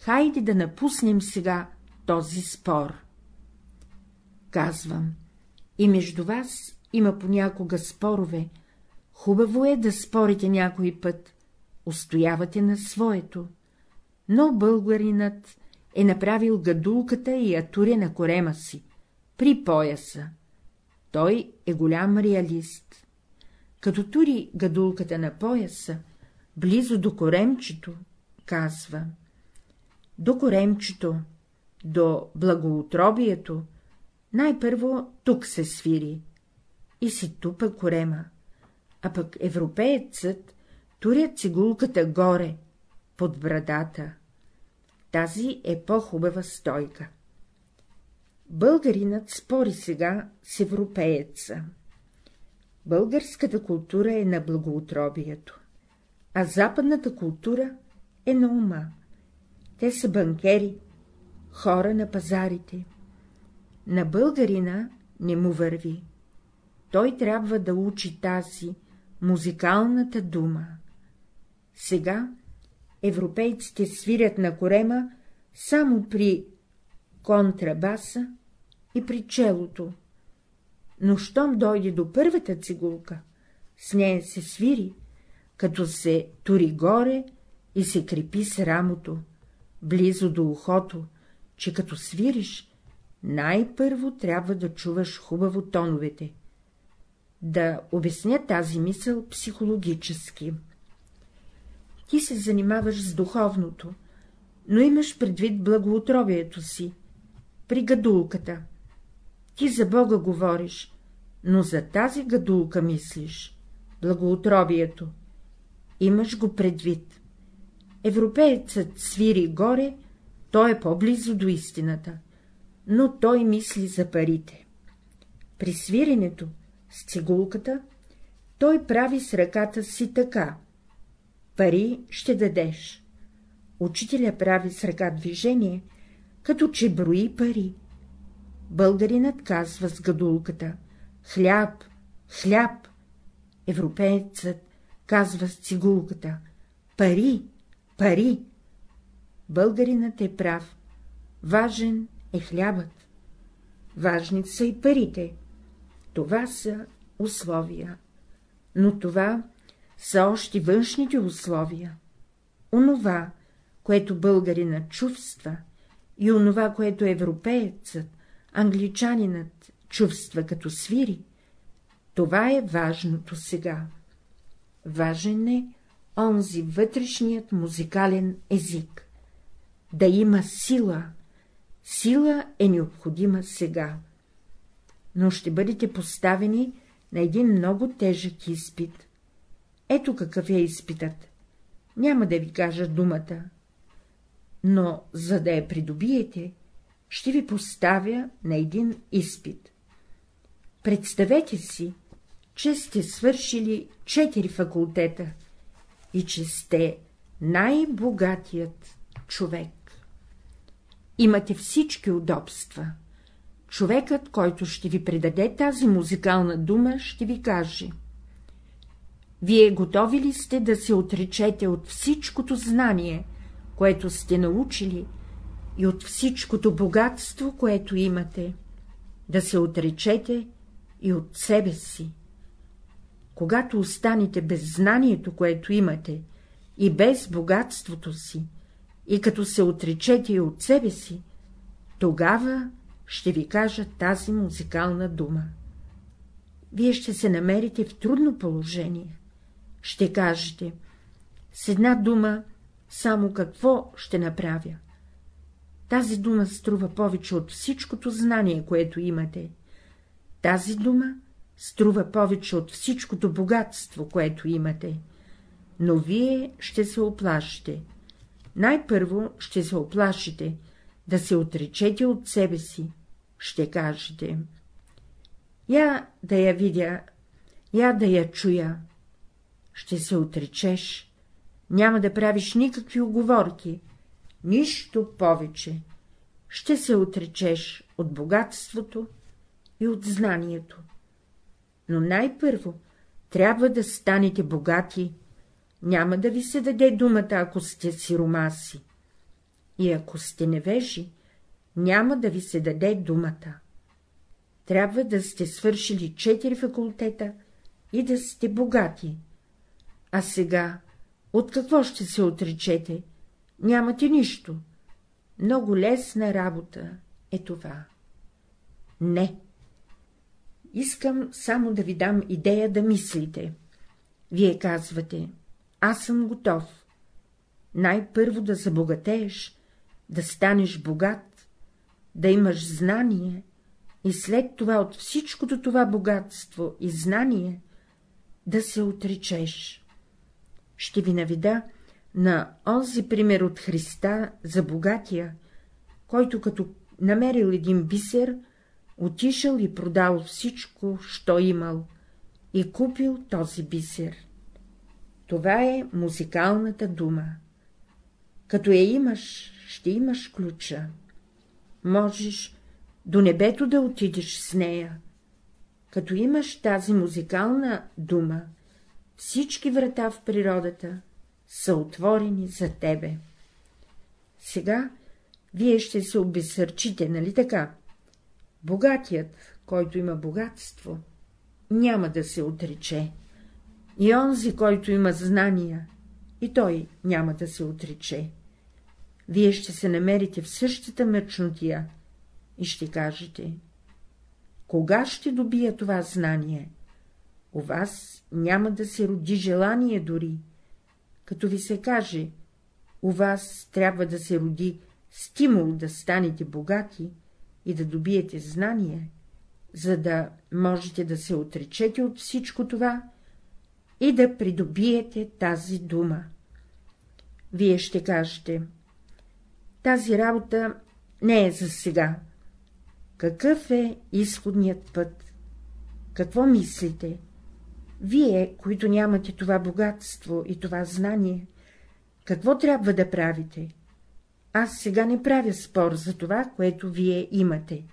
хайде да напуснем сега този спор. Казвам, и между вас има понякога спорове, хубаво е да спорите някой път, устоявате на своето, но българинът е направил гадулката и я туря на корема си, при пояса. Той е голям реалист. Като тури гадулката на пояса, близо до коремчето, казва. До коремчето, до благоутробието, най-първо тук се свири и си тупа корема, а пък европеецът туря цигулката горе, под брадата. Тази е по-хубава стойка. Българинът спори сега с европееца. Българската култура е на благоутробието, а западната култура е на ума. Те са банкери, хора на пазарите. На българина не му върви. Той трябва да учи тази, музикалната дума. Сега европейците свирят на корема само при контрабаса и при челото, но щом дойде до първата цигулка, с нея се свири, като се тури горе и се крепи с рамото, близо до ухото, че като свириш, най-първо трябва да чуваш хубаво тоновете. Да обясня тази мисъл психологически. Ти се занимаваш с духовното, но имаш предвид благоутробието си, при гадулката. Ти за Бога говориш, но за тази гадулка мислиш, благоутробието. Имаш го предвид. Европеецът свири горе, той е по-близо до истината, но той мисли за парите. При свиренето с цигулката той прави с ръката си така. Пари ще дадеш. Учителя прави с ръка движение, като че брои пари. Българинът казва с гадулката — хляб, хляб. Европеецът казва с цигулката — пари, пари. Българинът е прав. Важен е хлябът. Важни са и парите. Това са условия. Но това са още външните условия. Онова, което българина чувства, и онова, което европеецът, англичанинът чувства като свири, това е важното сега. Важен е онзи вътрешният музикален език. Да има сила. Сила е необходима сега. Но ще бъдете поставени на един много тежък изпит. Ето какъв е изпитът. Няма да ви кажа думата, но за да я придобиете, ще ви поставя на един изпит. Представете си, че сте свършили четири факултета и че сте най-богатият човек. Имате всички удобства. Човекът, който ще ви предаде тази музикална дума, ще ви каже. Вие готови ли сте да се отречете от всичкото знание, което сте научили, и от всичкото богатство, което имате, да се отречете и от себе си. Когато останете без знанието, което имате, и без богатството си, и като се отречете и от себе си, тогава ще ви кажа тази музикална дума. Вие ще се намерите в трудно положение. Ще кажете, с една дума само какво ще направя. Тази дума струва повече от всичкото знание, което имате. Тази дума струва повече от всичкото богатство, което имате. Но вие ще се оплашите. Най-първо ще се оплашите да се отречете от себе си. Ще кажете. Я да я видя, я да я чуя. Ще се отречеш, няма да правиш никакви оговорки, нищо повече. Ще се отречеш от богатството и от знанието. Но най-първо трябва да станете богати, няма да ви се даде думата, ако сте сиромаси. И ако сте невежи, няма да ви се даде думата. Трябва да сте свършили четири факултета и да сте богати. А сега от какво ще се отречете? нямате нищо. Много лесна работа е това. Не. Искам само да ви дам идея да мислите. Вие казвате, аз съм готов. Най-първо да забогатееш, да станеш богат, да имаш знание и след това от всичкото това богатство и знание да се отречеш. Ще ви наведа на онзи пример от Христа за богатия, който като намерил един бисер, отишъл и продал всичко, що имал, и купил този бисер. Това е музикалната дума. Като я имаш, ще имаш ключа. Можеш до небето да отидеш с нея. Като имаш тази музикална дума, всички врата в природата са отворени за тебе. Сега вие ще се обесърчите, нали така? Богатият, който има богатство, няма да се отрече. И онзи, който има знания, и той няма да се отрече. Вие ще се намерите в същата мъчнотия и ще кажете — кога ще добия това знание? У вас няма да се роди желание дори. Като ви се каже, у вас трябва да се роди стимул да станете богати и да добиете знание, за да можете да се отречете от всичко това и да придобиете тази дума. Вие ще кажете, тази работа не е за сега. Какъв е изходният път? Какво мислите? Вие, които нямате това богатство и това знание, какво трябва да правите? Аз сега не правя спор за това, което вие имате.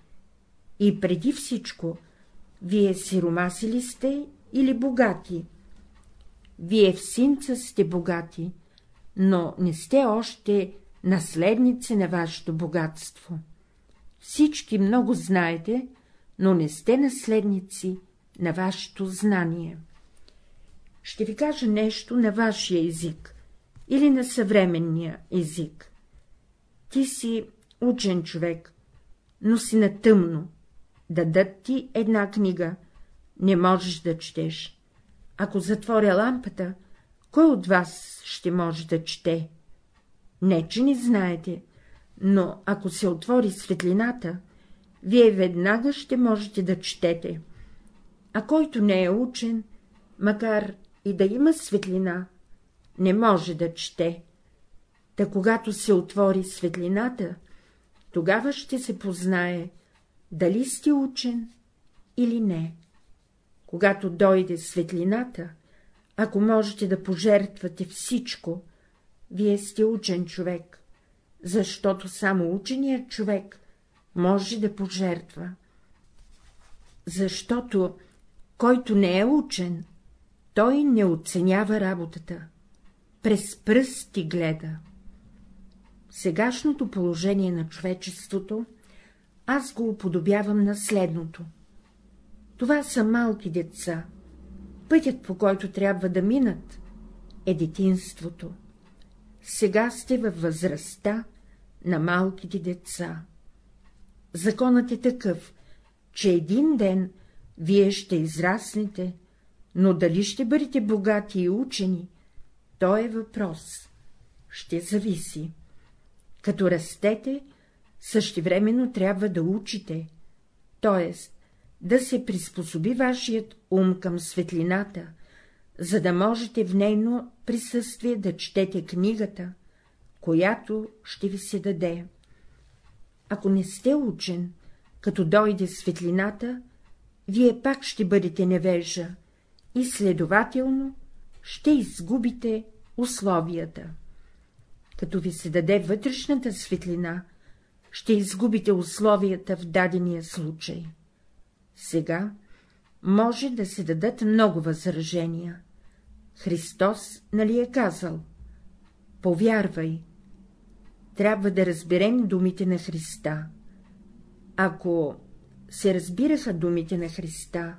И преди всичко, вие сиромаси ли сте или богати? Вие в синца сте богати, но не сте още наследници на вашето богатство. Всички много знаете, но не сте наследници на вашето знание. Ще ви кажа нещо на вашия език или на съвременния език. Ти си учен човек, но си на тъмно. Дадат ти една книга, не можеш да четеш. Ако затворя лампата, кой от вас ще може да чете? Не, че не знаете, но ако се отвори светлината, вие веднага ще можете да четете. А който не е учен, макар и да има светлина, не може да чете. Та когато се отвори светлината, тогава ще се познае, дали сте учен или не. Когато дойде светлината, ако можете да пожертвате всичко, вие сте учен човек, защото само ученият човек може да пожертва. Защото, който не е учен, той не оценява работата, през пръсти гледа. Сегашното положение на човечеството аз го уподобявам на следното. Това са малки деца. Пътят, по който трябва да минат, е детинството. Сега сте във възрастта на малките деца. Законът е такъв, че един ден вие ще израснете, но дали ще бъдете богати и учени, то е въпрос. Ще зависи. Като растете, същевременно трябва да учите, т.е. да се приспособи вашият ум към светлината, за да можете в нейно присъствие да четете книгата, която ще ви се даде. Ако не сте учен, като дойде светлината, вие пак ще бъдете невежа и следователно ще изгубите условията. Като ви се даде вътрешната светлина, ще изгубите условията в дадения случай. Сега може да се дадат много възражения. Христос нали е казал — повярвай. Трябва да разберем думите на Христа. Ако се разбираха думите на Христа,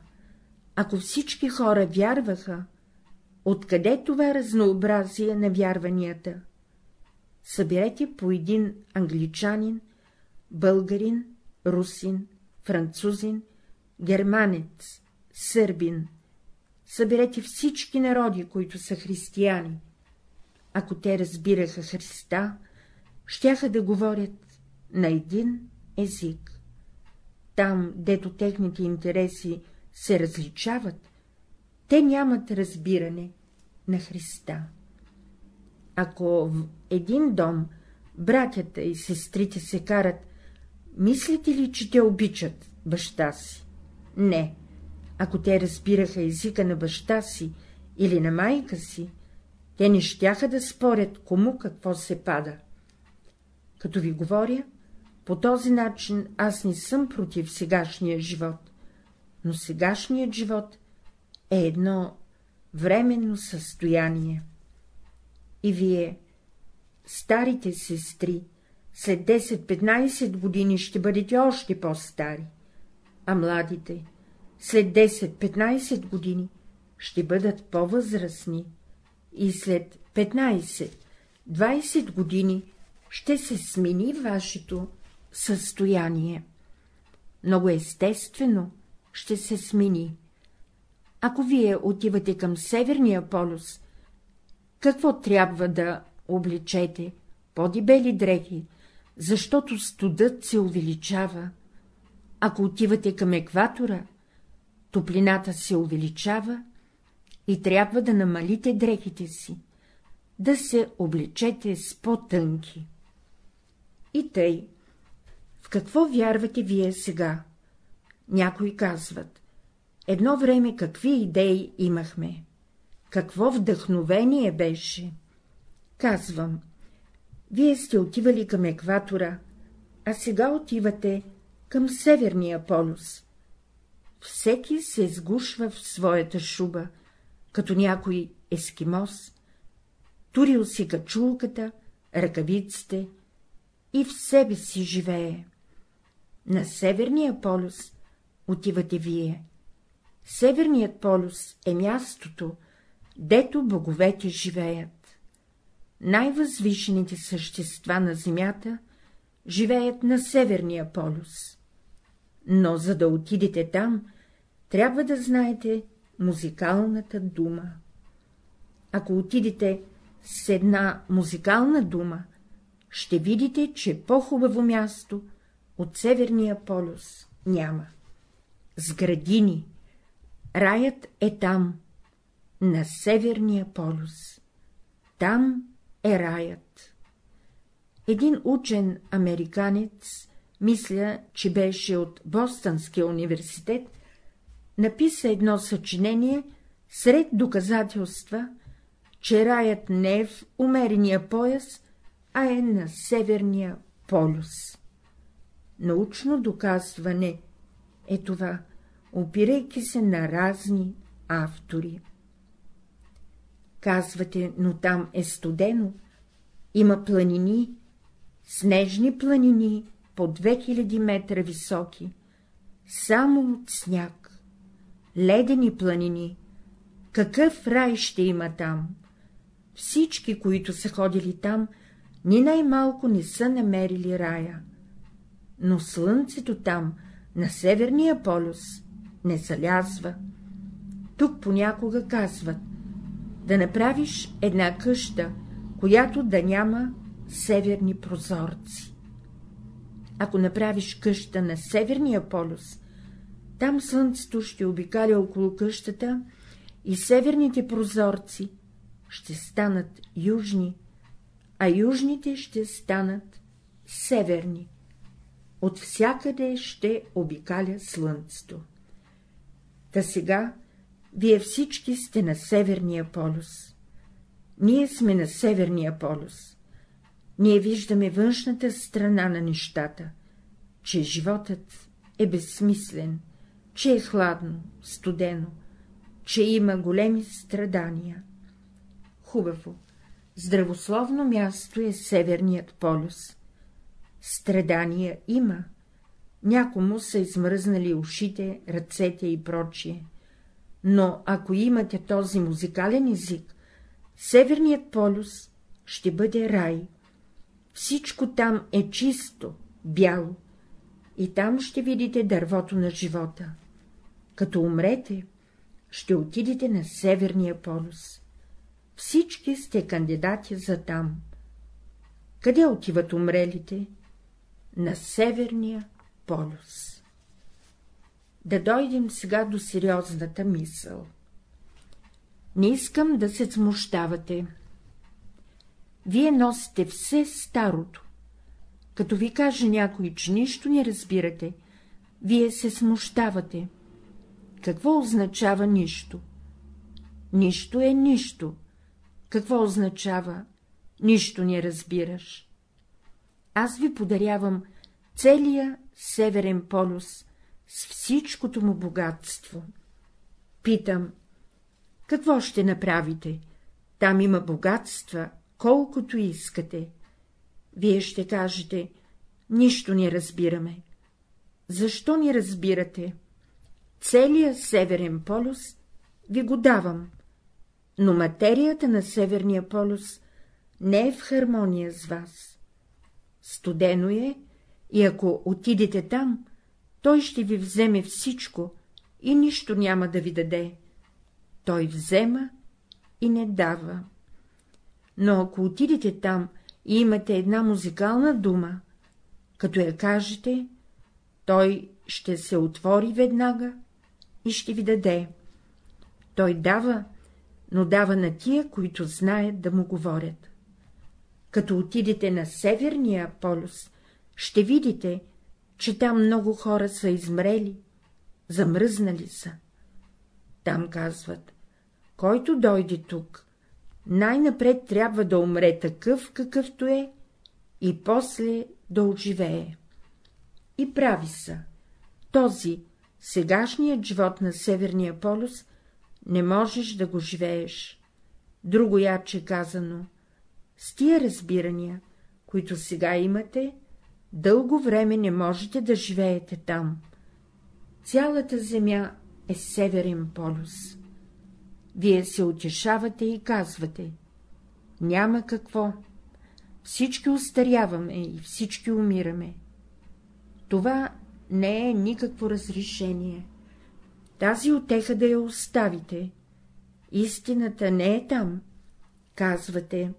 ако всички хора вярваха, откъде това разнообразие на вярванията? съберете по един англичанин, българин, русин, французин, германец, сърбин, съберете всички народи, които са християни. Ако те разбираха Христа, щяха да говорят на един език. Там, дето техните интереси се различават, те нямат разбиране на Христа. Ако в един дом братята и сестрите се карат, мислите ли, че те обичат баща си? Не. Ако те разбираха езика на баща си или на майка си, те не щяха да спорят кому какво се пада. Като ви говоря, по този начин аз не съм против сегашния живот, но сегашният живот е едно временно състояние. И вие, старите сестри, след 10-15 години ще бъдете още по-стари, а младите след 10-15 години ще бъдат по-възрастни и след 15-20 години ще се смени вашето състояние. Много естествено ще се смени. Ако вие отивате към Северния полюс, какво трябва да облечете? По-дебели дрехи, защото студът се увеличава. Ако отивате към екватора, топлината се увеличава и трябва да намалите дрехите си, да се облечете с по-тънки. И тъй, в какво вярвате вие сега? Някои казват, едно време какви идеи имахме, какво вдъхновение беше. Казвам, вие сте отивали към екватора, а сега отивате към Северния полюс. Всеки се сгушва в своята шуба, като някой ескимос, турил си качулката, ръкавиците и в себе си живее. На Северния полюс отивате вие. Северният полюс е мястото, дето боговете живеят. Най-възвишените същества на Земята живеят на Северния полюс. Но за да отидете там, трябва да знаете музикалната дума. Ако отидете с една музикална дума, ще видите, че по-хубаво място от Северния полюс няма. С градини. Раят е там, на Северния полюс. Там е раят. Един учен американец, мисля, че беше от Бостонския университет, написа едно съчинение сред доказателства, че раят не е в умерения пояс, а е на Северния полюс. Научно доказване е това, опирайки се на разни автори. Казвате, но там е студено, има планини, снежни планини по 2000 метра високи, само от сняг, ледени планини. Какъв рай ще има там? Всички, които са ходили там, ни най-малко не са намерили рая. Но слънцето там, на Северния полюс, не залязва. Тук понякога казват да направиш една къща, която да няма северни прозорци. Ако направиш къща на Северния полюс, там слънцето ще обикаля около къщата и северните прозорци ще станат южни, а южните ще станат северни. От всякъде ще обикаля слънцето. Та сега вие всички сте на Северния полюс. Ние сме на Северния полюс. Ние виждаме външната страна на нещата, че животът е безсмислен, че е хладно, студено, че има големи страдания. Хубаво, здравословно място е Северният полюс. Страдания има, някому са измръзнали ушите, ръцете и прочие но ако имате този музикален език, Северният полюс ще бъде рай. всичко там е чисто, бяло, и там ще видите дървото на живота. Като умрете, ще отидете на Северния полюс. Всички сте кандидати за там. Къде отиват умрелите? На Северния полюс. Да дойдем сега до сериозната мисъл. Не искам да се смущавате. Вие носите все старото. Като ви каже някой, че нищо не разбирате, вие се смущавате. Какво означава нищо? Нищо е нищо. Какво означава нищо не разбираш? Аз ви подарявам целия Северен полюс с всичкото му богатство. Питам, какво ще направите? Там има богатства, колкото искате. Вие ще кажете, нищо не разбираме. Защо не разбирате? Целият Северен полюс ви го давам, но материята на Северния полюс не е в хармония с вас. Студено е, и ако отидете там, той ще ви вземе всичко и нищо няма да ви даде. Той взема и не дава. Но ако отидете там и имате една музикална дума, като я кажете, той ще се отвори веднага и ще ви даде. Той дава, но дава на тия, които знаят да му говорят. Като отидете на Северния полюс, ще видите, че там много хора са измрели, замръзнали са. Там казват, който дойде тук, най-напред трябва да умре такъв, какъвто е, и после да оживее. И прави са. Този, сегашният живот на Северния полюс, не можеш да го живееш. Друго яче казано, с тия разбирания, които сега имате, дълго време не можете да живеете там. Цялата земя е Северен полюс. Вие се утешавате и казвате — няма какво, всички устаряваме и всички умираме. Това не е никакво разрешение. Тази отеха да я оставите. Истината не е там. Казвате,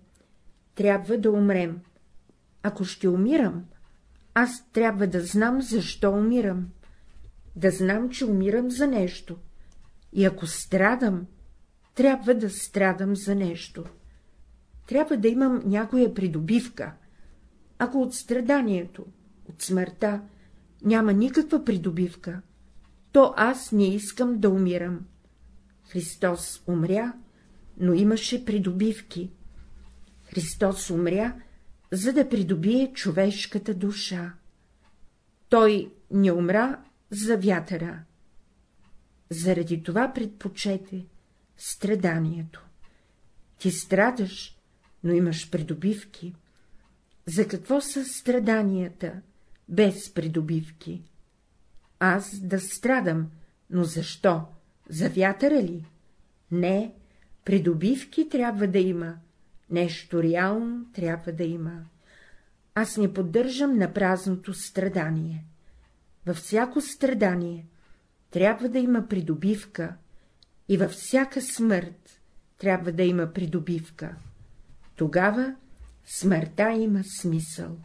трябва да умрем. Ако ще умирам, аз трябва да знам, защо умирам. Да знам, че умирам за нещо. И ако страдам, трябва да страдам за нещо. Трябва да имам някоя придобивка. Ако от страданието, от смъртта няма никаква придобивка, то аз не искам да умирам. Христос умря, но имаше придобивки. Христос умря, за да придобие човешката душа. Той не умра за вятъра. Заради това предпочете страданието. Ти страдаш, но имаш придобивки. За какво са страданията без придобивки? Аз да страдам, но защо? За вятъра ли? Не, придобивки трябва да има, нещо реално трябва да има. Аз не поддържам на празното страдание. Във всяко страдание трябва да има придобивка, и във всяка смърт трябва да има придобивка. Тогава смъртта има смисъл.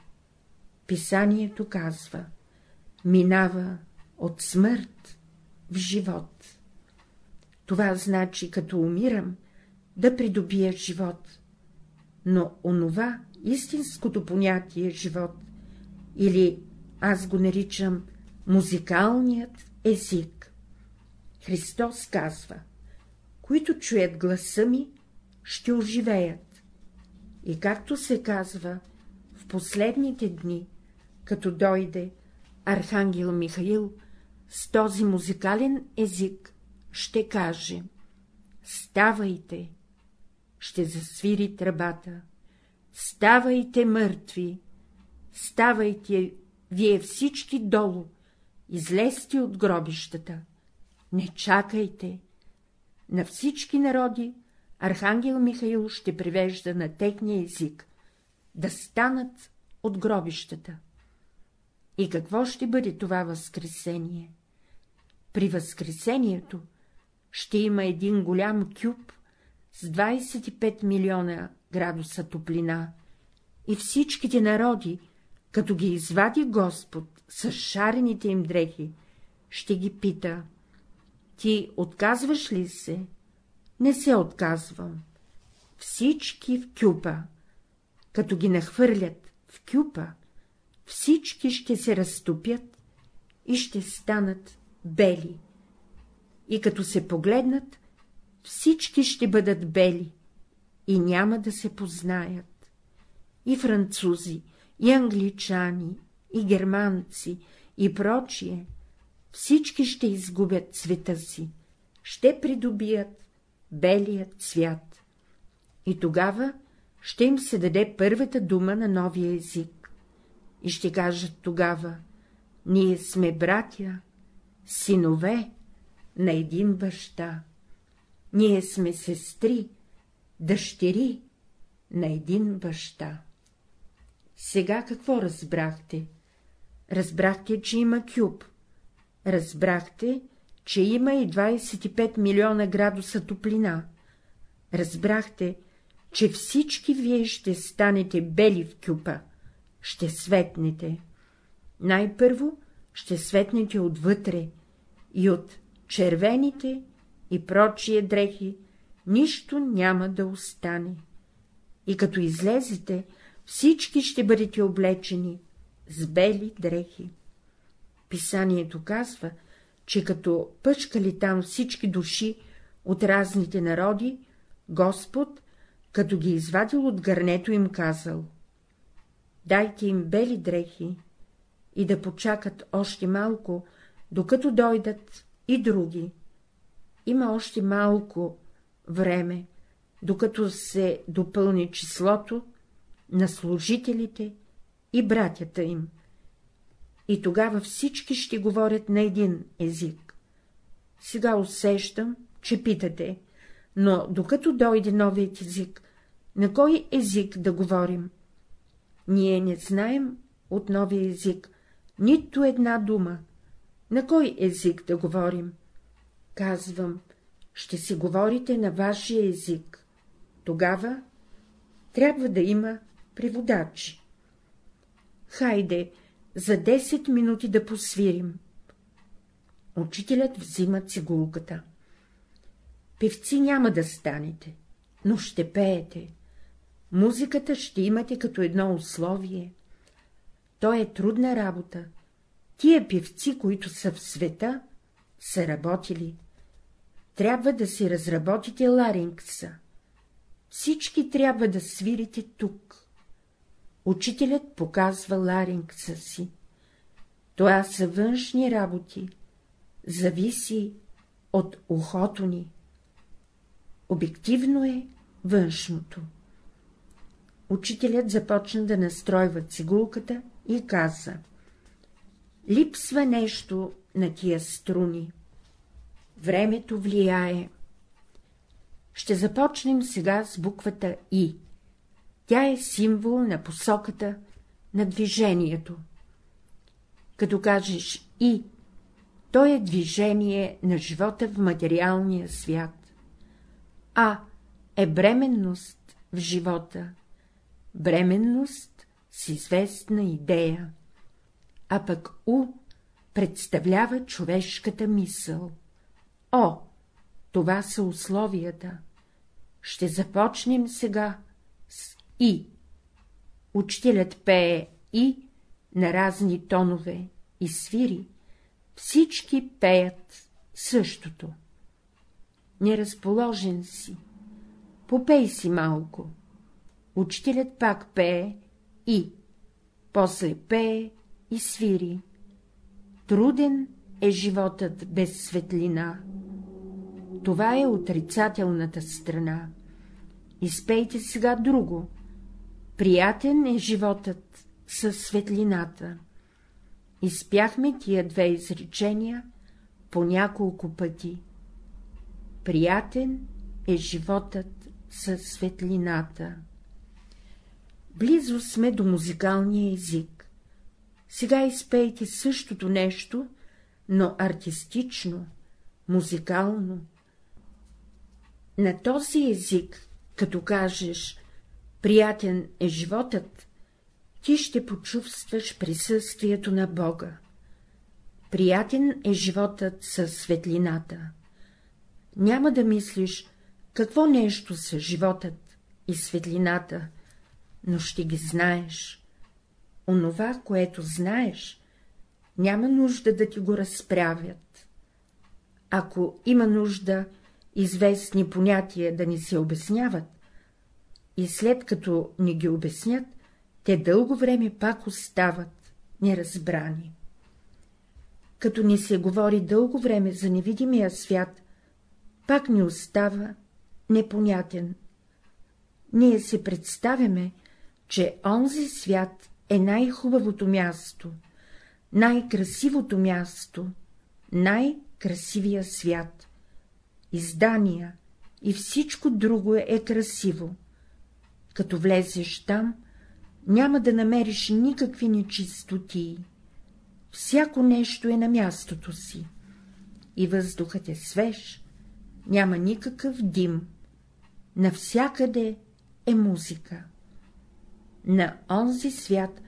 Писанието казва — минава от смърт в живот. Това значи, като умирам, да придобия живот. Но онова, истинското понятие живот, или аз го наричам музикалният език. Христос казва които чуят гласа ми, ще оживеят. И както се казва, в последните дни, като дойде Архангел Михаил, с този музикален език ще каже — ставайте, ще засвири тръбата, ставайте мъртви, ставайте вие всички долу, излезте от гробищата, не чакайте, на всички народи Архангел Михаил ще привежда на техния език, да станат от гробищата. И какво ще бъде това възкресение? При възкресението ще има един голям кюб с 25 милиона градуса топлина и всичките народи, като ги извади Господ с шарените им дрехи, ще ги пита — ти отказваш ли се? Не се отказвам. Всички в кюпа. Като ги нахвърлят в кюпа, всички ще се разтопят и ще станат бели. И като се погледнат, всички ще бъдат бели и няма да се познаят. И французи, и англичани, и германци, и прочие, всички ще изгубят цвета си, ще придобият белият цвят. И тогава ще им се даде първата дума на новия език. И ще кажат тогава, ние сме братя, синове на един баща. Ние сме сестри, дъщери на един баща. Сега какво разбрахте? Разбрахте, че има кюб. Разбрахте, че има и 25 милиона градуса топлина. Разбрахте, че всички вие ще станете бели в кюпа, ще светнете. Най-първо ще светнете отвътре и от червените и прочие дрехи нищо няма да остане. И като излезете, всички ще бъдете облечени с бели дрехи. Писанието казва, че като пъчкали там всички души от разните народи, Господ, като ги извадил от гърнето, им казал — дайте им бели дрехи и да почакат още малко, докато дойдат и други. Има още малко време, докато се допълни числото на служителите и братята им. И тогава всички ще говорят на един език. Сега усещам, че питате, но докато дойде новият език, на кой език да говорим? Ние не знаем от новия език нито една дума. На кой език да говорим? Казвам, ще си говорите на вашия език. Тогава трябва да има преводачи. Хайде, за 10 минути да посвирим. Учителят взима цигулката. Певци няма да станете, но ще пеете. Музиката ще имате като едно условие. То е трудна работа. Тия певци, които са в света, са работили. Трябва да си разработите ларингса. Всички трябва да свирите тук. Учителят показва ларингса си. Това са външни работи, зависи от ухото ни. Обективно е външното. Учителят започна да настройва цигулката и каза — липсва нещо на тия струни. Времето влияе. Ще започнем сега с буквата И. Тя е символ на посоката на движението. Като кажеш И, то е движение на живота в материалния свят. А е бременност в живота, бременност с известна идея, а пък У представлява човешката мисъл. О, това са условията. Ще започнем сега с И. Учителят пее И на разни тонове и свири, всички пеят същото. Неразположен си, попей си малко. Учителят пак пее и, после пее и свири. Труден е животът без светлина. Това е отрицателната страна. Изпейте сега друго. Приятен е животът със светлината. Изпяхме тия две изречения по няколко пъти. Приятен е животът със светлината. Близо сме до музикалния език. Сега изпейте същото нещо, но артистично, музикално. На този език, като кажеш «приятен е животът», ти ще почувстваш присъствието на Бога. Приятен е животът със светлината. Няма да мислиш, какво нещо са животът и светлината, но ще ги знаеш. Онова, което знаеш, няма нужда да ти го разправят. Ако има нужда известни понятия да ни се обясняват, и след като ни ги обяснят, те дълго време пак остават неразбрани. Като ни се говори дълго време за невидимия свят, пак ни остава непонятен. Ние се представяме, че онзи свят е най-хубавото място, най-красивото място, най-красивия свят. Издания и всичко друго е красиво. Като влезеш там, няма да намериш никакви нечистотии. Всяко нещо е на мястото си. И въздухът е свеж, няма никакъв дим. Навсякъде е музика. На онзи свят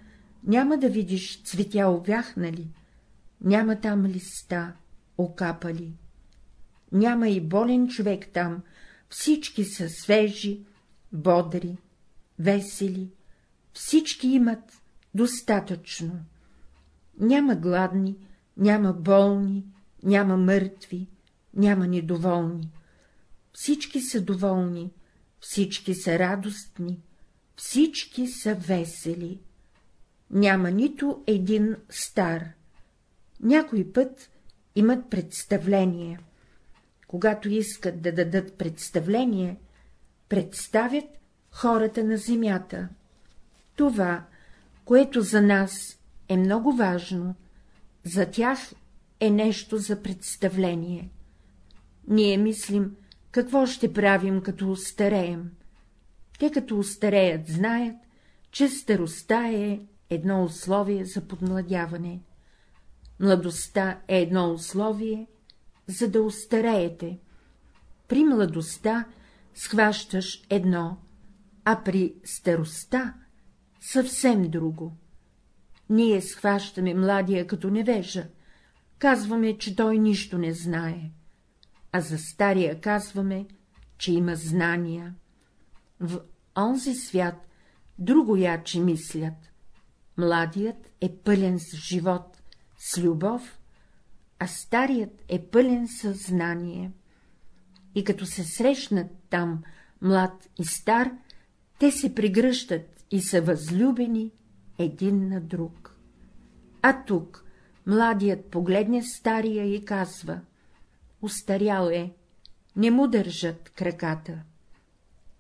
няма да видиш цветя овяхнали, няма там листа, окапали. Няма и болен човек там, всички са свежи, бодри, весели, всички имат достатъчно. Няма гладни, няма болни, няма мъртви, няма недоволни. Всички са доволни, всички са радостни, всички са весели. Няма нито един стар. Някой път имат представление. Когато искат да дадат представление, представят хората на земята. Това, което за нас е много важно, за тях е нещо за представление. Ние мислим, какво ще правим, като устареем. Те като устареят, знаят, че старостта е едно условие за подмладяване. Младостта е едно условие, за да устареете. При младостта схващаш едно, а при старостта съвсем друго. Ние схващаме младия като невежа, казваме, че той нищо не знае, а за стария казваме, че има знания. В онзи свят друго яче мислят. Младият е пълен с живот, с любов, а старият е пълен с знание. И като се срещнат там млад и стар, те се прегръщат и са възлюбени един на друг. А тук младият погледне стария и казва — устарял е, не му държат краката.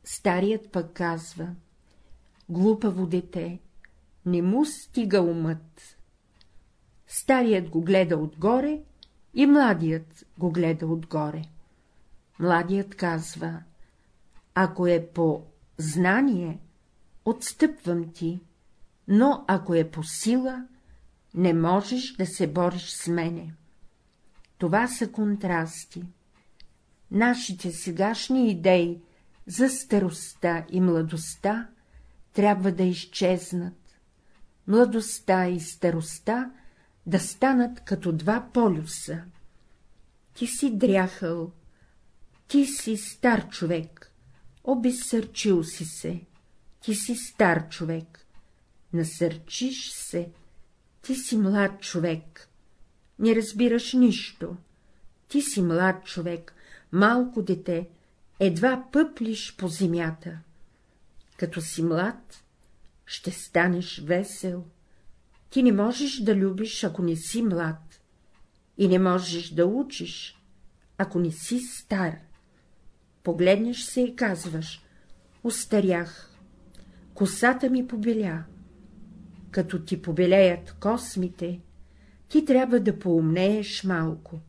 Старият пък казва — глупаво дете, не му стига умът. Старият го гледа отгоре и младият го гледа отгоре. Младият казва — ако е по знание, отстъпвам ти, но ако е по сила, не можеш да се бориш с мене. Това са контрасти. Нашите сегашни идеи за старостта и младостта трябва да изчезнат. Младостта и старостта да станат като два полюса. Ти си дряхъл, ти си стар човек, обезсърчил си се, ти си стар човек, насърчиш се, ти си млад човек, не разбираш нищо, ти си млад човек, малко дете, едва пъплиш по земята. Като си млад, ще станеш весел. Ти не можеш да любиш, ако не си млад, и не можеш да учиш, ако не си стар. Погледнеш се и казваш — устарях, косата ми побеля. Като ти побелеят космите, ти трябва да поумнееш малко.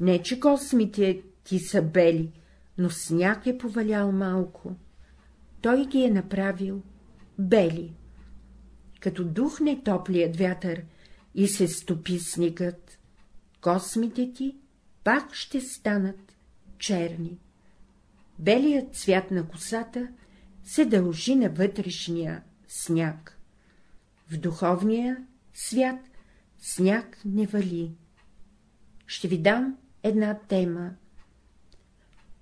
Не, че космите ти са бели, но сняг е повалял малко. Той ги е направил бели. Като духне топлият вятър и се стопи снегът, космите ти пак ще станат черни. Белият цвят на косата се дължи на вътрешния сняг. В духовния свят сняг не вали. Ще ви дам една тема.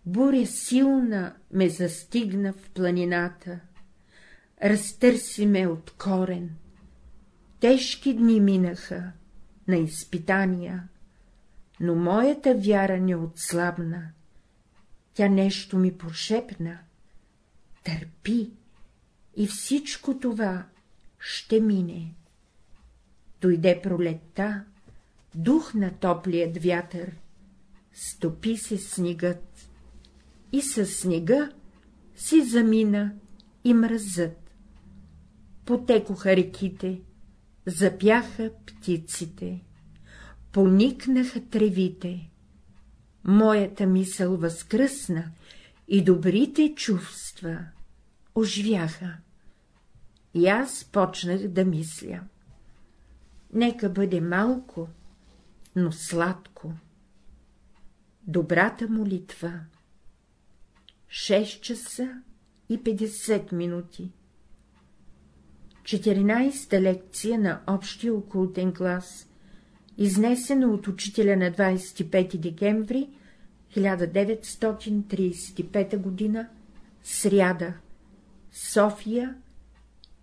Буря силна ме застигна в планината, разтърси ме от корен. Тежки дни минаха на изпитания, но моята вяра не отслабна. Тя нещо ми прошепна. Търпи и всичко това ще мине. Дойде пролетта, дух на топлият вятър, стопи се снегът и със снега си замина и мразът. Потекоха реките, запяха птиците, поникнаха тревите. Моята мисъл възкръсна и добрите чувства оживяха. И аз почнах да мисля. Нека бъде малко, но сладко. Добрата молитва 6 часа и 50 минути 14-та лекция на общия окултен клас, изнесена от учителя на 25 декември 1935 г. сряда, София,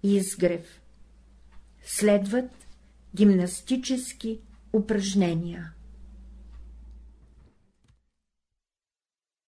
Изгрев. Следват гимнастически упражнения.